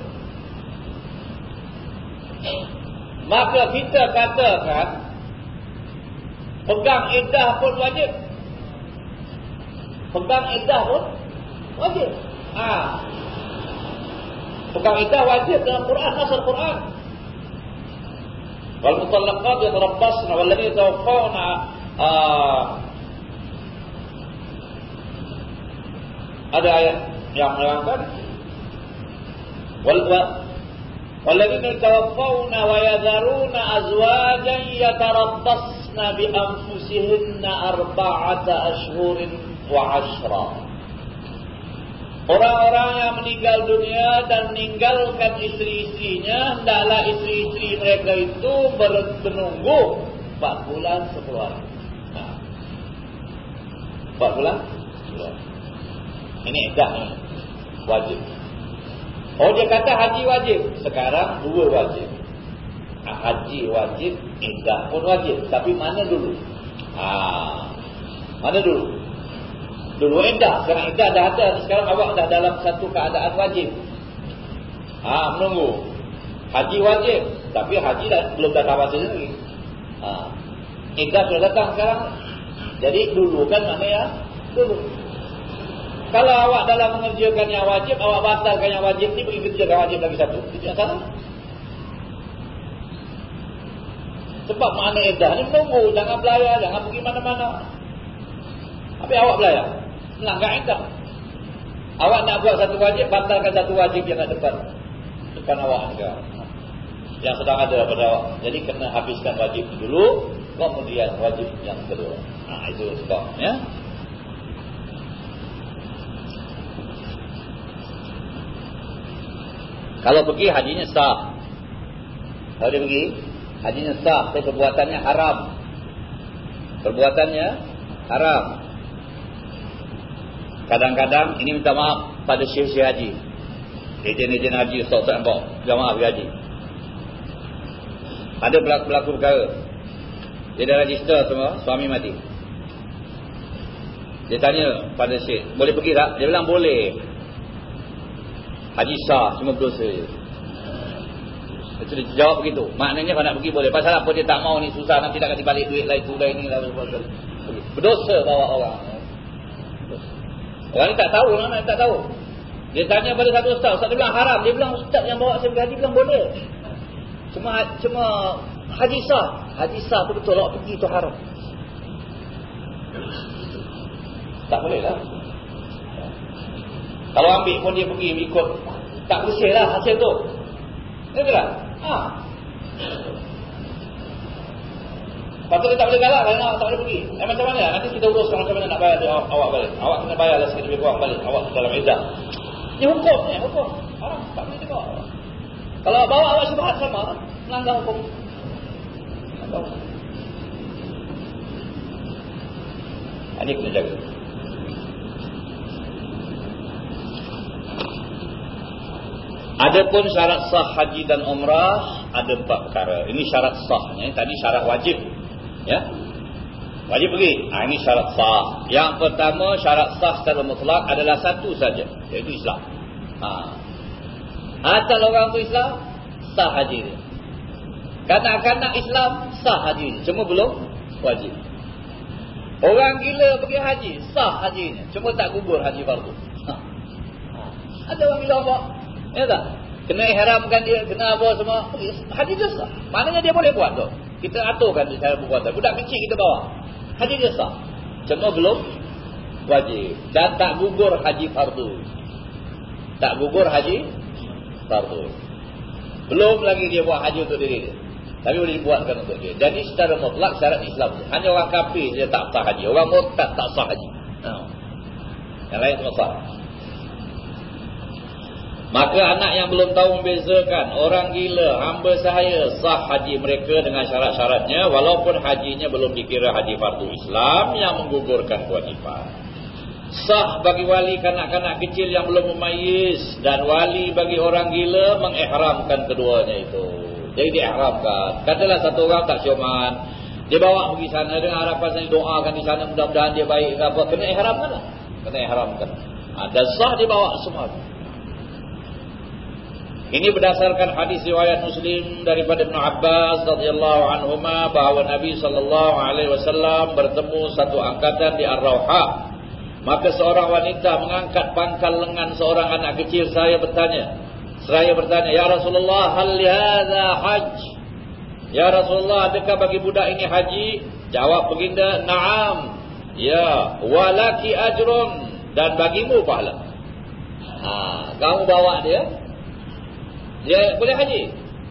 Maka kita katakan pegang iddah pun wajib. Pegang iddah pun wajib. Ah. Pegang iddah wajib dalam Quran, asal Quran. Wal mutallaqat yatarabbasna wal ladzi tawaffawna ah. Ada ayat yang menerangkan wal Waladina tawaffawna wa yadharuna azwajan yatarabbasna bi anfusihinna arba'ata ashhurin wa ashra. Orang-orang yang meninggal dunia dan meninggalkan istri-istrinya, hendaklah istri-istri mereka itu menunggu 4 bulan 10 hari. Nah. 4 bulan 10 hari. Ini edahnya. Wajib. Oh dia kata haji wajib. Sekarang dua wajib. Haji wajib, idah pun wajib. Tapi mana dulu? Ah, Mana dulu? Dulu indah, sekarang indah dah ada. Sekarang awak dah dalam satu keadaan wajib. Ha, menunggu. Haji wajib. Tapi haji dah, belum dah tahu lagi. Ha. Indah sudah datang sekarang. Jadi dulu kan mana ya? Dulu. Kalau awak dalam mengerjakan yang wajib, awak batalkan yang wajib ni pergi kerjakan wajib lagi satu. Itu yang salah. Sebab mana edah ni menunggu. Jangan belayar, jangan pergi mana-mana. Tapi awak belayar melanggar iddah. Awak nak buat satu wajib, batalkan satu wajib yang ada depan. Depan awak juga. Yang sedang ada pada awak. Jadi kena habiskan wajib dulu, kemudian wajib yang kedua. Nah, ha, itu sebab. Kalau pergi hajinya sah. Kalau dia pergi, hajinya sah. Tapi perbuatannya haram. Perbuatannya haram. Kadang-kadang ini minta maaf pada syekh-syekh haji. Ejen-ejen haji, ustaz-ustaz bawa jamaah pergi haji. Ada berlaku-berlaku perkara. Dia dah register semua, suami mati. Dia tanya pada Syed, boleh pergi tak? Dia bilang boleh. Haji sah, cuma berdosa. Itu dia jawab begitu. Maknanya kalau nak pergi boleh. Pasal apa dia tak mau ni susah nanti nak kasi balik duit lain tu lain ni lah. Berdosa bawa orang. Orang ni tak tahu lah, tak tahu. Dia tanya pada satu ustaz, ustaz dia bilang haram. Dia bilang ustaz yang bawa saya pergi haji bilang boleh. Cuma cuma haji sah. Haji sah tu betul awak pergi tu haram. Tak boleh lah. Kalau ambil pun dia pergi ikut tak bersih lah hasil tu. Ya tak? Ha. Dia tak boleh galak kalau tak boleh pergi. Eh, macam mana? Nanti kita uruskan macam mana nak bayar dia, awak, awak balik. Awak kena bayar lah sikit lebih kurang balik. Awak dalam edah. Ini hukum ni, hukum. Haram, tak boleh juga. Kalau bawa awak syubhat sama, melanggar hukum. Ini kena jaga. Adapun syarat sah haji dan umrah ada empat perkara. Ini syarat sahnya. Tadi syarat wajib. Ya. Wajib pergi. Ha, ini syarat sah. Yang pertama syarat sah secara mutlak adalah satu saja, iaitu Islam. Ha. Asal orang tu Islam, sah haji dia. Kanak-kanak Islam, sah haji. Cuma belum wajib. Orang gila pergi haji, sah hajinya. Cuma tak gugur haji fardu. Ha. Ha. Ada orang gila apa? Ya tak? Kena ihramkan dia, kena apa semua. Haji dia sah. Maknanya dia boleh buat tu. Kita aturkan dia cara perbuatan. Budak kecil kita bawa. Haji dia sah. Cuma belum wajib. Dan tak gugur haji fardu. Tak gugur haji fardu. Belum lagi dia buat haji untuk diri dia. Tapi boleh dibuatkan untuk dia. Jadi secara mutlak syarat Islam. Hanya orang kafir dia tak sah haji. Orang murtad tak sah haji. Ha. Yang lain semua sah. Maka anak yang belum tahu membezakan orang gila, hamba sahaya sah haji mereka dengan syarat-syaratnya walaupun hajinya belum dikira haji fardu Islam yang menggugurkan kewajipan. Sah bagi wali kanak-kanak kecil yang belum memayis dan wali bagi orang gila mengihramkan keduanya itu. Jadi diihramkan. Katalah satu orang tak ciuman, dia bawa pergi sana dengan harapan saya doakan di sana mudah-mudahan dia baik ke apa, kena ihramkan lah. Kena ihramkan. Ada sah dibawa semua. Ini berdasarkan hadis riwayat Muslim daripada Ibn Abbas radhiyallahu anhuma bahawa Nabi sallallahu alaihi wasallam bertemu satu angkatan di Ar-Rauha. Maka seorang wanita mengangkat pangkal lengan seorang anak kecil saya bertanya. Saya bertanya, "Ya Rasulullah, hal hadza hajj?" Ya Rasulullah, adakah bagi budak ini haji? Jawab baginda, "Na'am." Ya, walaki ajrun dan bagimu pahala. Ha, kamu bawa dia dia boleh haji.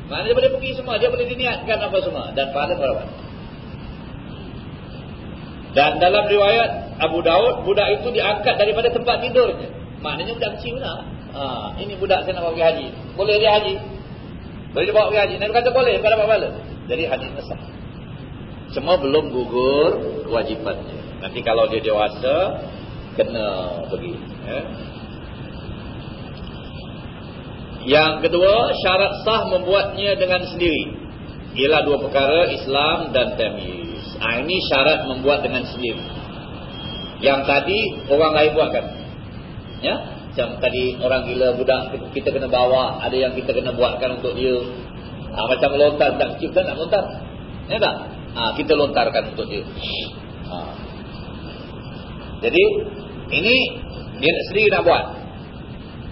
Mana dia boleh pergi semua. Dia boleh diniatkan apa semua. Dan pahala berapa? Dan dalam riwayat Abu Daud, budak itu diangkat daripada tempat tidurnya. Maknanya budak kecil lah. Ha, ini budak saya nak pergi haji. Boleh dia haji? Boleh dia bawa pergi haji? Nabi kata boleh. Pada pahala. Jadi haji sah. Semua belum gugur kewajipannya. Nanti kalau dia dewasa, kena pergi. Ya. Yang kedua, syarat sah membuatnya dengan sendiri. Ialah dua perkara, Islam dan Tamiz. Ha, ini syarat membuat dengan sendiri. Yang tadi, orang lain buatkan. Ya? Macam tadi, orang gila budak, kita kena bawa. Ada yang kita kena buatkan untuk dia. Ha, macam lontar, budak kecil kan nak lontar. Ya tak? Ha, kita lontarkan untuk dia. Ha. Jadi, ini dia sendiri nak buat.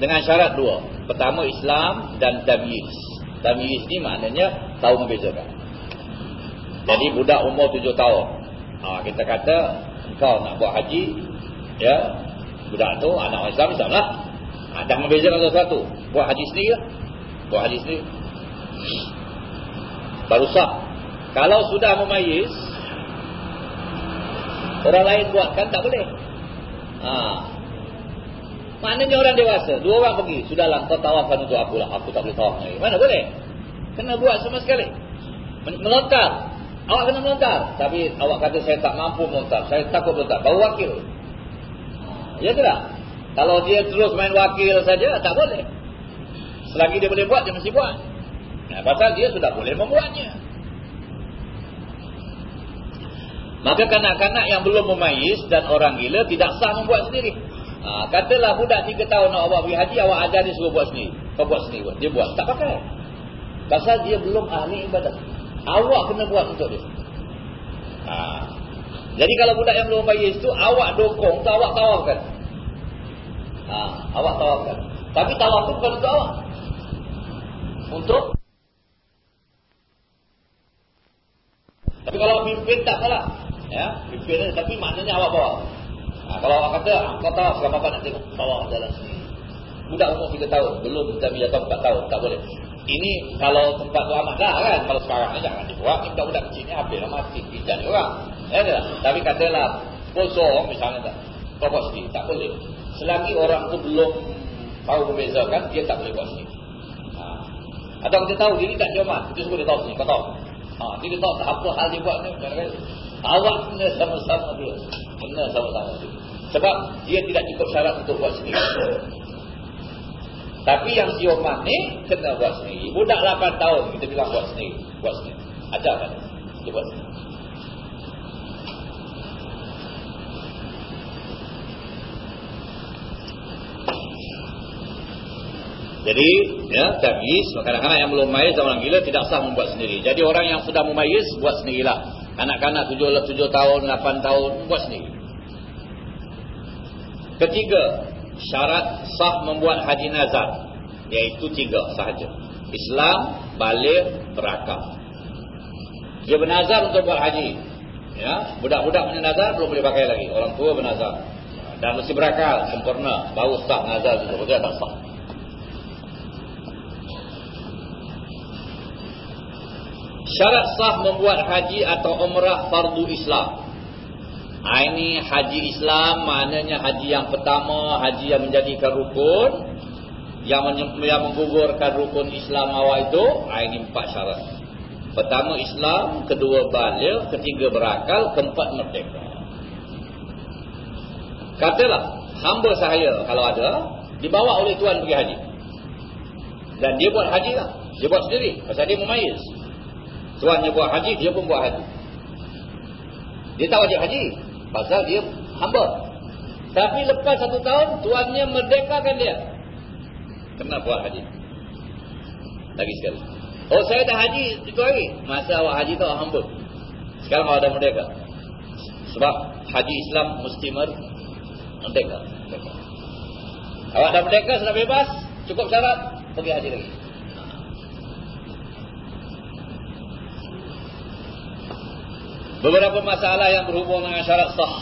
Dengan syarat dua. Pertama Islam dan tamyiz. Tamyiz ni maknanya tahu membezakan. Jadi budak umur tujuh tahun. Ha, kita kata kau nak buat haji. ya Budak tu anak Islam, Islam lah. Ha, dah membezakan sesuatu. Buat haji sendiri lah. Buat haji sendiri. Baru sah. Kalau sudah memayiz. Orang lain buatkan tak boleh. Haa. Maknanya orang dewasa, dua orang pergi, sudahlah kau tawafkan untuk aku lah, aku tak boleh tawaf lagi. Mana boleh? Kena buat sama sekali. Melontar. Awak kena melontar. Tapi awak kata saya tak mampu melontar, saya takut melontar. Baru wakil. Ya tidak? Kalau dia terus main wakil saja, tak boleh. Selagi dia boleh buat, dia mesti buat. Nah, pasal dia sudah boleh membuatnya. Maka kanak-kanak yang belum memayis dan orang gila tidak sah membuat sendiri. Ha, katalah budak 3 tahun nak awak pergi haji, awak ajar dia suruh buat sendiri. Kau buat sendiri. Buat. Dia buat. Tak pakai. Pasal dia belum ahli ibadat. Awak kena buat untuk dia. Ha. Jadi kalau budak yang belum memayis tu, awak dokong tu awak tawafkan. Ha, awak tawafkan. Tapi tawaf tu bukan untuk awak. Untuk Tapi kalau pimpin tak salah. Ya, pimpin tapi maknanya awak bawa. Ha, kalau awak kata, kau tahu kalau bapak nak tengok, bawa jalan sini. Budak umur 3 tahun, belum tapi atau 4 tahun, tak boleh. Ini kalau tempat tu amat dah kan, kalau sekarang ni jangan dibuat, ni budak-budak kecil ni habis lah mati, pijak orang. Ya, tak? Tapi katalah, kosong misalnya tak, kau buat sendiri, tak boleh. Selagi orang tu belum tahu membezakan, dia tak boleh buat sendiri. Ha. Atau kita tahu, dia ni tak jomat, dia suruh dia tahu sendiri, kau tahu. Ha, dia tahu apa hal dia buat ni, awak kena sama-sama dia. Kena sama-sama dia. Sebab dia tidak cukup syarat untuk buat sendiri. Tapi yang sioman ni kena buat sendiri. Budak 8 tahun kita bilang buat sendiri. Buat sendiri. Ajar kan? Dia buat sendiri. Jadi, ya, tabiz, kanak-kanak yang belum mayis orang gila tidak sah membuat sendiri. Jadi orang yang sudah memayis, buat sendirilah. Anak-anak 7, 7 tahun, 8 tahun, buat sendiri. Ketiga, syarat sah membuat haji nazar. Iaitu tiga sahaja. Islam, balik, berakal. Dia bernazar untuk buat haji. Ya, Budak-budak punya nazar belum boleh pakai lagi. Orang tua bernazar. Dan mesti berakal, sempurna. Baru sah nazar itu. Betul tak sah. Syarat sah membuat haji atau umrah fardu Islam. Ha, ini haji Islam maknanya haji yang pertama, haji yang menjadikan rukun. Yang, yang menggugurkan rukun Islam awal itu. Ha, ini empat syarat. Pertama Islam, kedua balik, ketiga berakal, keempat merdeka. Katalah, hamba saya kalau ada, dibawa oleh Tuhan pergi haji. Dan dia buat haji lah. Dia buat sendiri. Pasal dia memayis. Tuannya buat haji, dia pun buat haji. Dia tak wajib haji. Pasal dia hamba. Tapi lepas satu tahun, tuannya merdekakan dia. Kena buat haji. Lagi sekali. Oh saya dah haji itu hari. Masa awak haji tu hamba. Sekarang awak dah merdeka. Sebab haji Islam mesti merdeka. Awak dah merdeka, sudah bebas. Cukup syarat, pergi haji lagi. Beberapa masalah yang berhubung dengan syarat sah.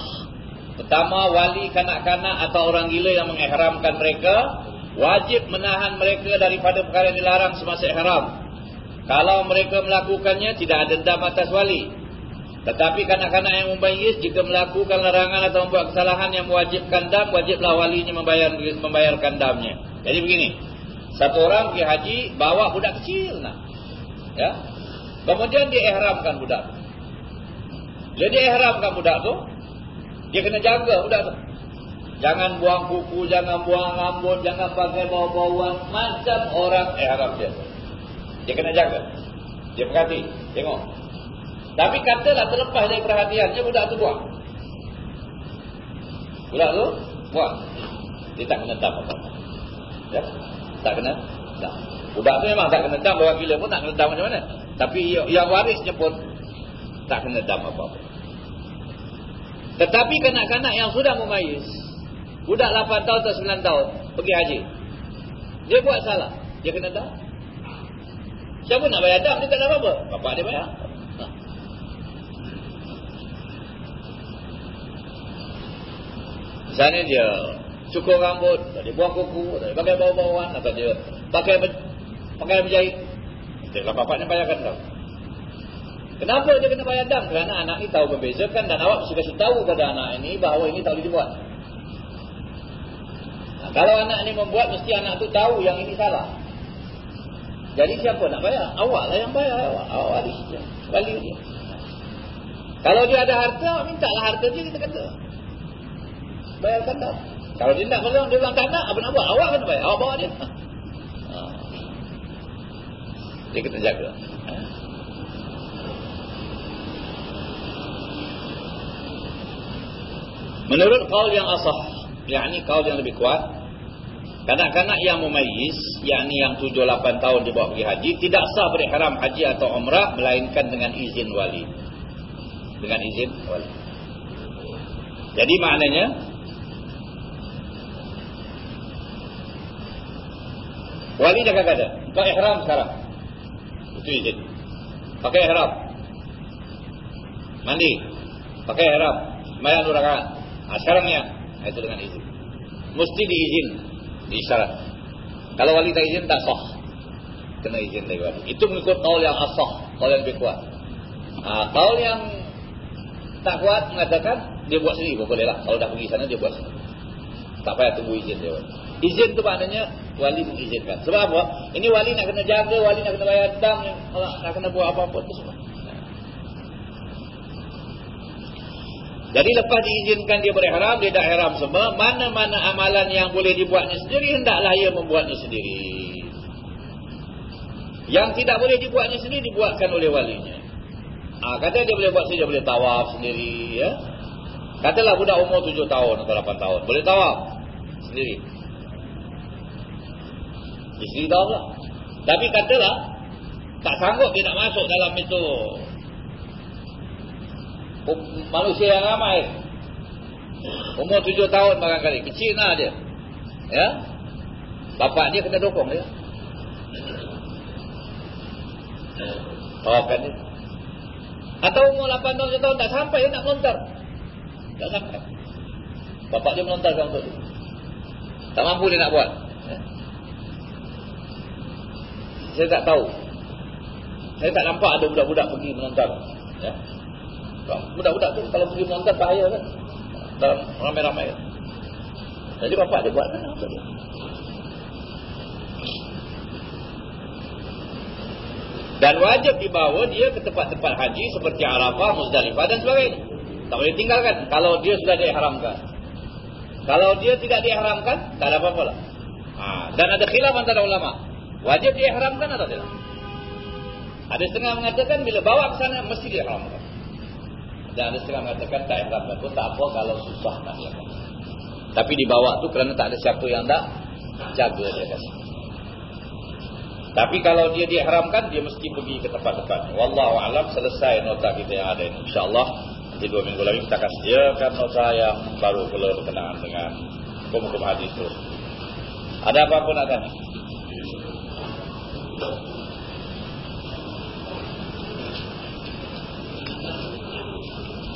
Pertama, wali kanak-kanak atau orang gila yang mengihramkan mereka wajib menahan mereka daripada perkara yang dilarang semasa ihram. Kalau mereka melakukannya tidak ada dendam atas wali. Tetapi kanak-kanak yang membayis jika melakukan larangan atau membuat kesalahan yang mewajibkan dam, wajiblah walinya membayar membayarkan damnya. Jadi begini. Satu orang pergi haji bawa budak kecil nak. Ya. Kemudian dia ihramkan budak. Jadi ihramkan budak tu. Dia kena jaga budak tu. Jangan buang kuku, jangan buang rambut, jangan pakai bau-bauan. Macam orang ihram dia. Dia kena jaga. Dia perhati. Tengok. Tapi katalah terlepas dari perhatiannya, budak tu buang. Budak tu buang. Dia tak kena dam apa-apa. Ya? Tak kena dam. Budak tu memang tak kena dam. Orang gila pun tak kena dam macam mana. Tapi yang warisnya pun tak kena dam apa-apa. Tetapi kanak-kanak yang sudah memayis, budak 8 tahun atau 9 tahun, pergi haji. Dia buat salah, dia kena dam. Siapa nak bayar dam, dia tak ada apa-apa. Bapak dia bayar. Misalnya dia cukur rambut, dia buang kuku, dia pakai bau-bauan, atau dia pakai pakai menjahit. Dia bapak dia bayarkan dam. Kenapa dia kena bayar dam? Kerana anak ni tahu membezakan dan awak kasih tahu pada anak ini bahawa ini tak boleh dibuat. Nah, kalau anak ni membuat, mesti anak tu tahu yang ini salah. Jadi siapa nak bayar? Awak lah yang bayar. Awak, awak waris dia. Wali dia. Kalau dia ada harta, minta lah harta dia, kita kata. Bayarkan dam. Kalau dia tak bilang, dia bilang tak nak, apa nak buat? Awak kena bayar. Awak bawa dia. Ha. Dia kena jaga. Ha. Menurut kaul yang asah, yakni kaul yang lebih kuat, kanak-kanak yang memayis, yakni yang 7-8 tahun dibawa pergi haji, tidak sah berihram haji atau umrah melainkan dengan izin wali. Dengan izin wali. Jadi maknanya, wali dah kata, kau ihram sekarang. Itu izin. Pakai ihram. Mandi. Pakai ihram. Mayang dua. Ha, ya. Itu dengan izin. Mesti diizin. Diisyarat. Kalau wali tak izin, tak sah. Kena izin dari wali. Itu mengikut kaul yang asah. Kaul yang lebih kuat. Ha, kaul yang tak kuat mengatakan, dia buat sendiri. Boleh lah. Kalau dah pergi sana, dia buat sendiri. Tak payah tunggu izin dia. Izin tu maknanya wali mengizinkan. Sebab apa? Ini wali nak kena jaga, wali nak kena bayar dam, nak kena buat apa-apa tu semua. Jadi lepas diizinkan dia berihram, dia dah ihram semua. Mana-mana amalan yang boleh dibuatnya sendiri, hendaklah ia membuatnya sendiri. Yang tidak boleh dibuatnya sendiri, dibuatkan oleh walinya. Ha, kata dia boleh buat dia boleh tawaf sendiri. Ya? Katalah budak umur 7 tahun atau 8 tahun. Boleh tawaf sendiri. Isteri tahu lah. Tapi katalah, tak sanggup dia nak masuk dalam itu manusia yang ramai. Umur tujuh tahun barangkali. Kecil lah dia. Ya? Bapak dia kena dokong dia. Tawakan dia. Atau umur lapan tahun tahun tak sampai dia nak melontar. Tak sampai. Bapak dia melontarkan untuk dia tak mampu dia nak buat. Ya? saya tak tahu. Saya tak nampak ada budak-budak pergi melontar. Ya Budak-budak tu kalau pergi melontar bahaya kan. Dalam ramai-ramai. Jadi bapak dia buat kan. Dan wajib dibawa dia ke tempat-tempat haji seperti Arafah, Muzdalifah dan sebagainya. Tak boleh tinggalkan kalau dia sudah diharamkan. Kalau dia tidak diharamkan, tak ada apa-apa lah. Ha, dan ada khilaf antara ulama. Wajib diharamkan atau tidak? Ada setengah mengatakan bila bawa ke sana mesti diharamkan. Dan ada setengah mengatakan tak ihram pun tak apa kalau susah nak ihram. Tapi dibawa tu kerana tak ada siapa yang nak jaga dia kasi. Tapi kalau dia diihramkan dia mesti pergi ke tempat-tempat. Wallahu alam selesai nota kita yang ada ini. Insya-Allah di dua minggu lagi kita akan sediakan nota yang baru pula berkenaan dengan hukum-hukum hadis itu. Ada apa pun nak tanya?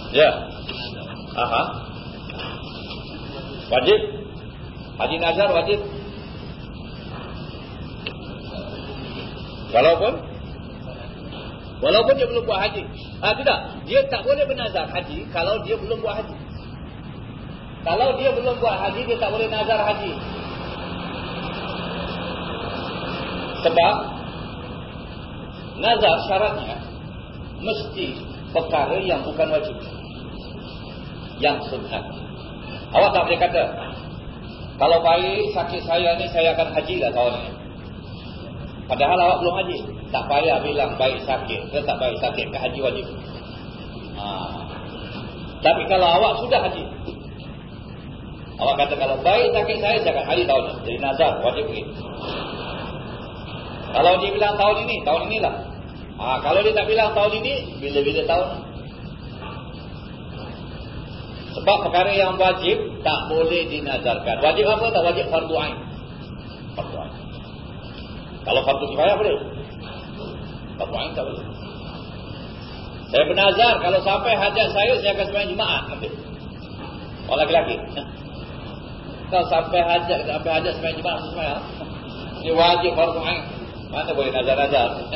Ya. Aha. Wajib. Haji nazar wajib. Walaupun Walaupun dia belum buat haji. Ah tidak, dia tak boleh bernazar haji kalau dia belum buat haji. Kalau dia belum buat haji, dia tak boleh nazar haji. Sebab nazar syaratnya mesti perkara yang bukan wajib yang sunat. Awak tak boleh kata, kalau baik sakit saya ni saya akan haji lah tahun ni. Padahal awak belum haji. Tak payah bilang baik sakit ke tak baik sakit ke haji wajib. Ha. Tapi kalau awak sudah haji. Awak kata kalau baik sakit saya saya akan haji tahun ni. Jadi nazar wajib pergi. Kalau dia bilang tahun ini, tahun inilah. Ha, kalau dia tak bilang tahun ini, bila-bila tahun sebab perkara yang wajib tak boleh dinazarkan. Wajib apa? Tak wajib fardu ain. Fardu ain. Kalau fardu kifayah boleh. Fardu ain tak boleh. Saya bernazar kalau sampai hajat saya saya akan sembahyang Jumaat nanti. Orang lelaki. Kalau sampai hajat sampai hajat sembahyang Jumaat sembahyang. Ini wajib fardu ain. Mana boleh nazar-nazar?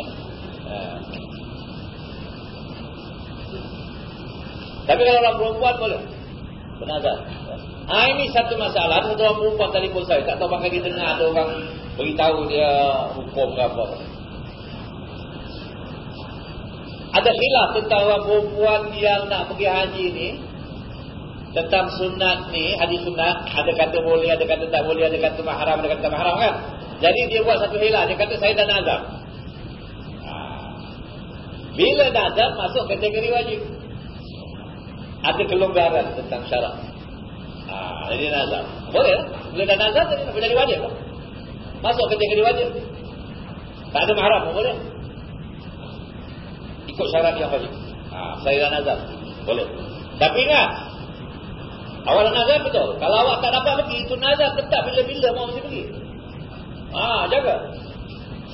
Tapi kalau orang perempuan boleh Benazar. Ha, ini satu masalah. Ada orang perempuan telefon saya. Tak tahu pakai dia dengar ada orang beritahu dia hukum ke apa. Ada khilaf tentang orang perempuan yang nak pergi haji ni. Tentang sunat ni, hadis sunat. Ada kata boleh, ada kata tak boleh, ada kata mahram, ada kata mahram kan. Jadi dia buat satu khilaf. Dia kata saya dah nazar. Ha. Bila nazar masuk kategori wajib ada kelonggaran tentang syarat. Ha, jadi nazar. Boleh. Bila dah nazar, jadi nak jadi wajib. Masuk kerja jadi wajib. Tak ada mahram pun boleh. Ikut syarat yang wajib. Ha, saya dah nazar. Boleh. Tapi ingat. Awal nazar betul. Kalau awak tak dapat pergi, itu nazar tetap bila-bila mau mesti pergi. Ha, jaga.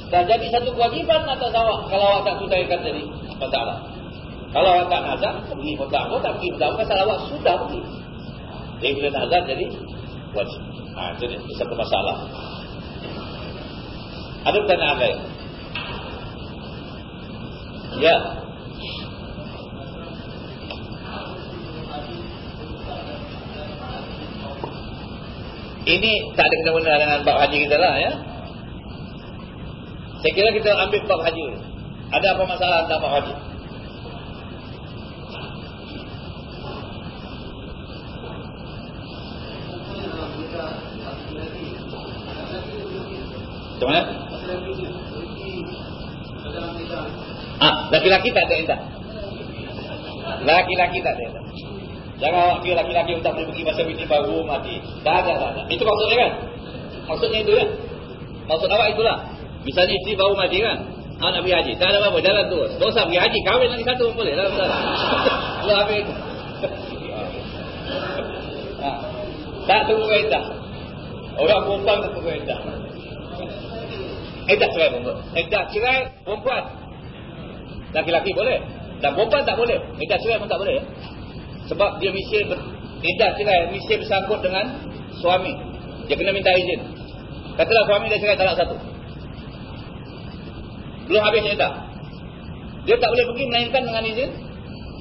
Dah jadi satu kewajipan atas awak. Kalau awak tak sudahkan tadi. Masalah. Kalau awak tak nazar, pergi pun tak. pergi pun tak. Pasal awak sudah pergi. Jadi bila nazar jadi wajib. Ha, itu satu masalah. Ada pertanyaan lain? Ya. Ini tak ada kena-mena dengan bab haji kita lah ya. Saya kira kita ambil bab haji. Ada apa masalah tentang bab haji? Macam mana? Ah, laki-laki tak ada indah. Laki-laki tak ada indah. Jangan awak kira laki-laki tak boleh pergi masa bini baru mati. Tak ada, tak ada. Itu maksudnya kan? Maksudnya itu kan? Maksud awak itulah. Misalnya isteri baru mati kan? Awak nak pergi haji. Tak ada apa-apa, jalan terus. Dosa pergi haji, kahwin lagi satu pun boleh. Dalam salah. Lu habis itu. Ha. Tak tunggu indah. Orang perempuan tak tunggu indah. Edah cerai perempuan. Edah cerai perempuan. Laki-laki boleh. Dan perempuan tak boleh. Edah cerai pun tak boleh. Sebab dia mesti edah cerai. Mesti bersangkut dengan suami. Dia kena minta izin. Katalah suami dia cerai talak satu. Belum habis edah. Dia tak boleh pergi melainkan dengan izin.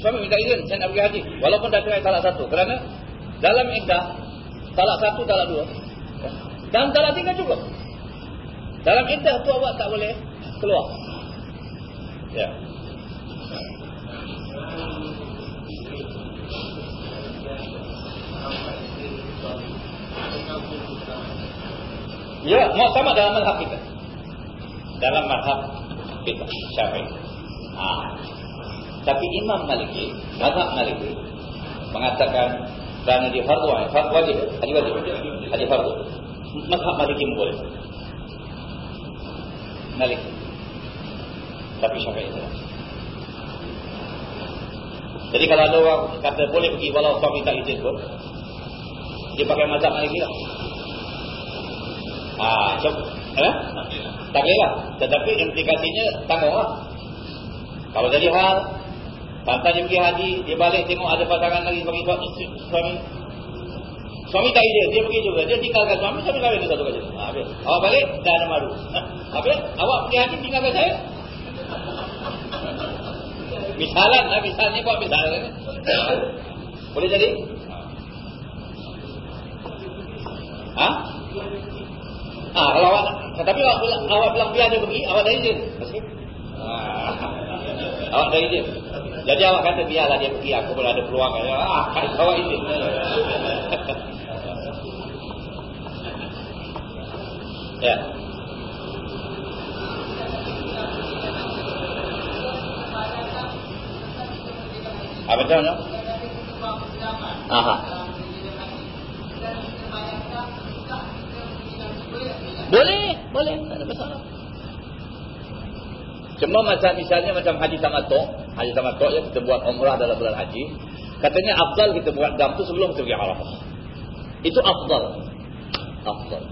Suami minta izin. Saya nak pergi haji. Walaupun dah cerai talak satu. Kerana dalam edah. Talak satu, talak dua. Dan talak tiga cukup. Dalam iddah tu awak tak boleh keluar. Ya. Ya, sama dalam mazhab kita. Dalam mazhab kita, Syafi'i. Ah. Tapi Imam Maliki, mazhab Maliki mengatakan kerana dia fardu, fardu wajib, haji wajib, haji fardu. Mazhab Maliki boleh. Malik. Tapi Syafi'i. Jadi kalau ada orang kata boleh pergi walau suami tak izin pun, dia pakai mazhab Maliki lah. Ah, so, eh? Tak boleh lah. Tetapi implikasinya tanggung lah. Kalau jadi hal, tanpa dia pergi haji, dia balik tengok ada pasangan lagi bagi suami. Suami tak izin, dia pergi juga. Dia tinggalkan suami, suami kahwin satu kali. Ha, habis. Awak balik, dah ada maru. Ha, habis, awak pergi haji, tinggalkan saya. Misalan lah, misalnya buat misalan. Boleh jadi? Ha? Ha, kalau awak, tapi awak, awak bilang biar dia pergi, awak dah izin. Ha. Awak dah izin. Jadi awak kata biarlah dia pergi, aku boleh ada peluang. Ah, awak izin. Ya. Apa macamnya? Aha. Boleh, boleh, tak ada masalah. Cuma macam misalnya macam haji tamatuk, haji tamatuk yang kita buat umrah dalam bulan haji, katanya afdal kita buat dam tu sebelum kita pergi Arafah. Itu afdal. Afdal.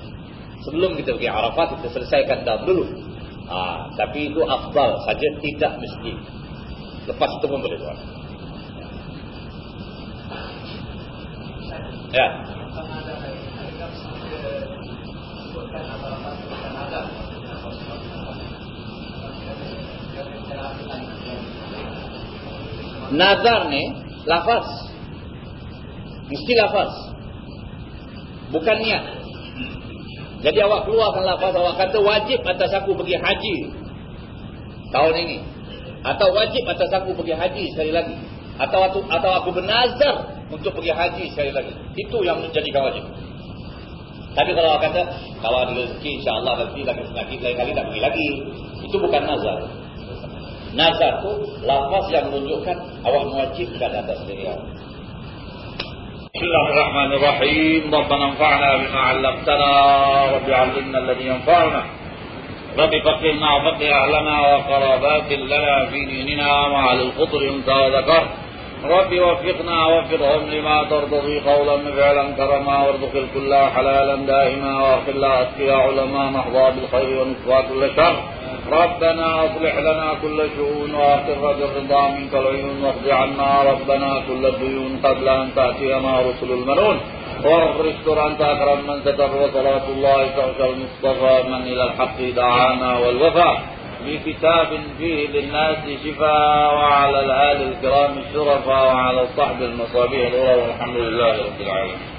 Sebelum kita pergi Arafah kita selesaikan dam dulu. Ha, tapi itu afdal saja tidak mesti. Lepas itu pun boleh buat. Ya. Nazar ni lafaz. Mesti lafaz. Bukan niat. Jadi awak keluarkan lafaz awak kata wajib atas aku pergi haji tahun ini. Atau wajib atas aku pergi haji sekali lagi. Atau atau, aku bernazar untuk pergi haji sekali lagi. Itu yang menjadi wajib. Tapi kalau awak kata kalau ada rezeki insya-Allah nanti lagi lagi lain kali tak pergi lagi. Itu bukan nazar. Nazar tu lafaz yang menunjukkan awak mewajibkan atas diri awak. بسم الله الرحمن الرحيم ربنا انفعنا بما علمتنا رب علمنا الذي ينفعنا رب فقهنا وفقه أهلنا وقرابات لنا في ديننا مع الخطر انت وذكر رب وفقنا وفقهم لما ترتضي قولا فعلا كرما وارزق الكل حلالا دائما واغفر لا أتقيا علماء نحظى بالخير ونصفى كل شر. ربنا أصلح لنا كل شؤون وأقر بالرضا منك العيون واقض عنا ربنا كل الديون قبل أن تأتينا رسل المنون. واغفر استر أنت أكرم من ستر وصلاة الله تعشى المصطفى من إلى الحق دعانا والوفاء بكتاب فيه للناس شفاء وعلى الآل الكرام الشرفاء وعلى الصحب المصابيح الأولى والحمد لله رب العالمين.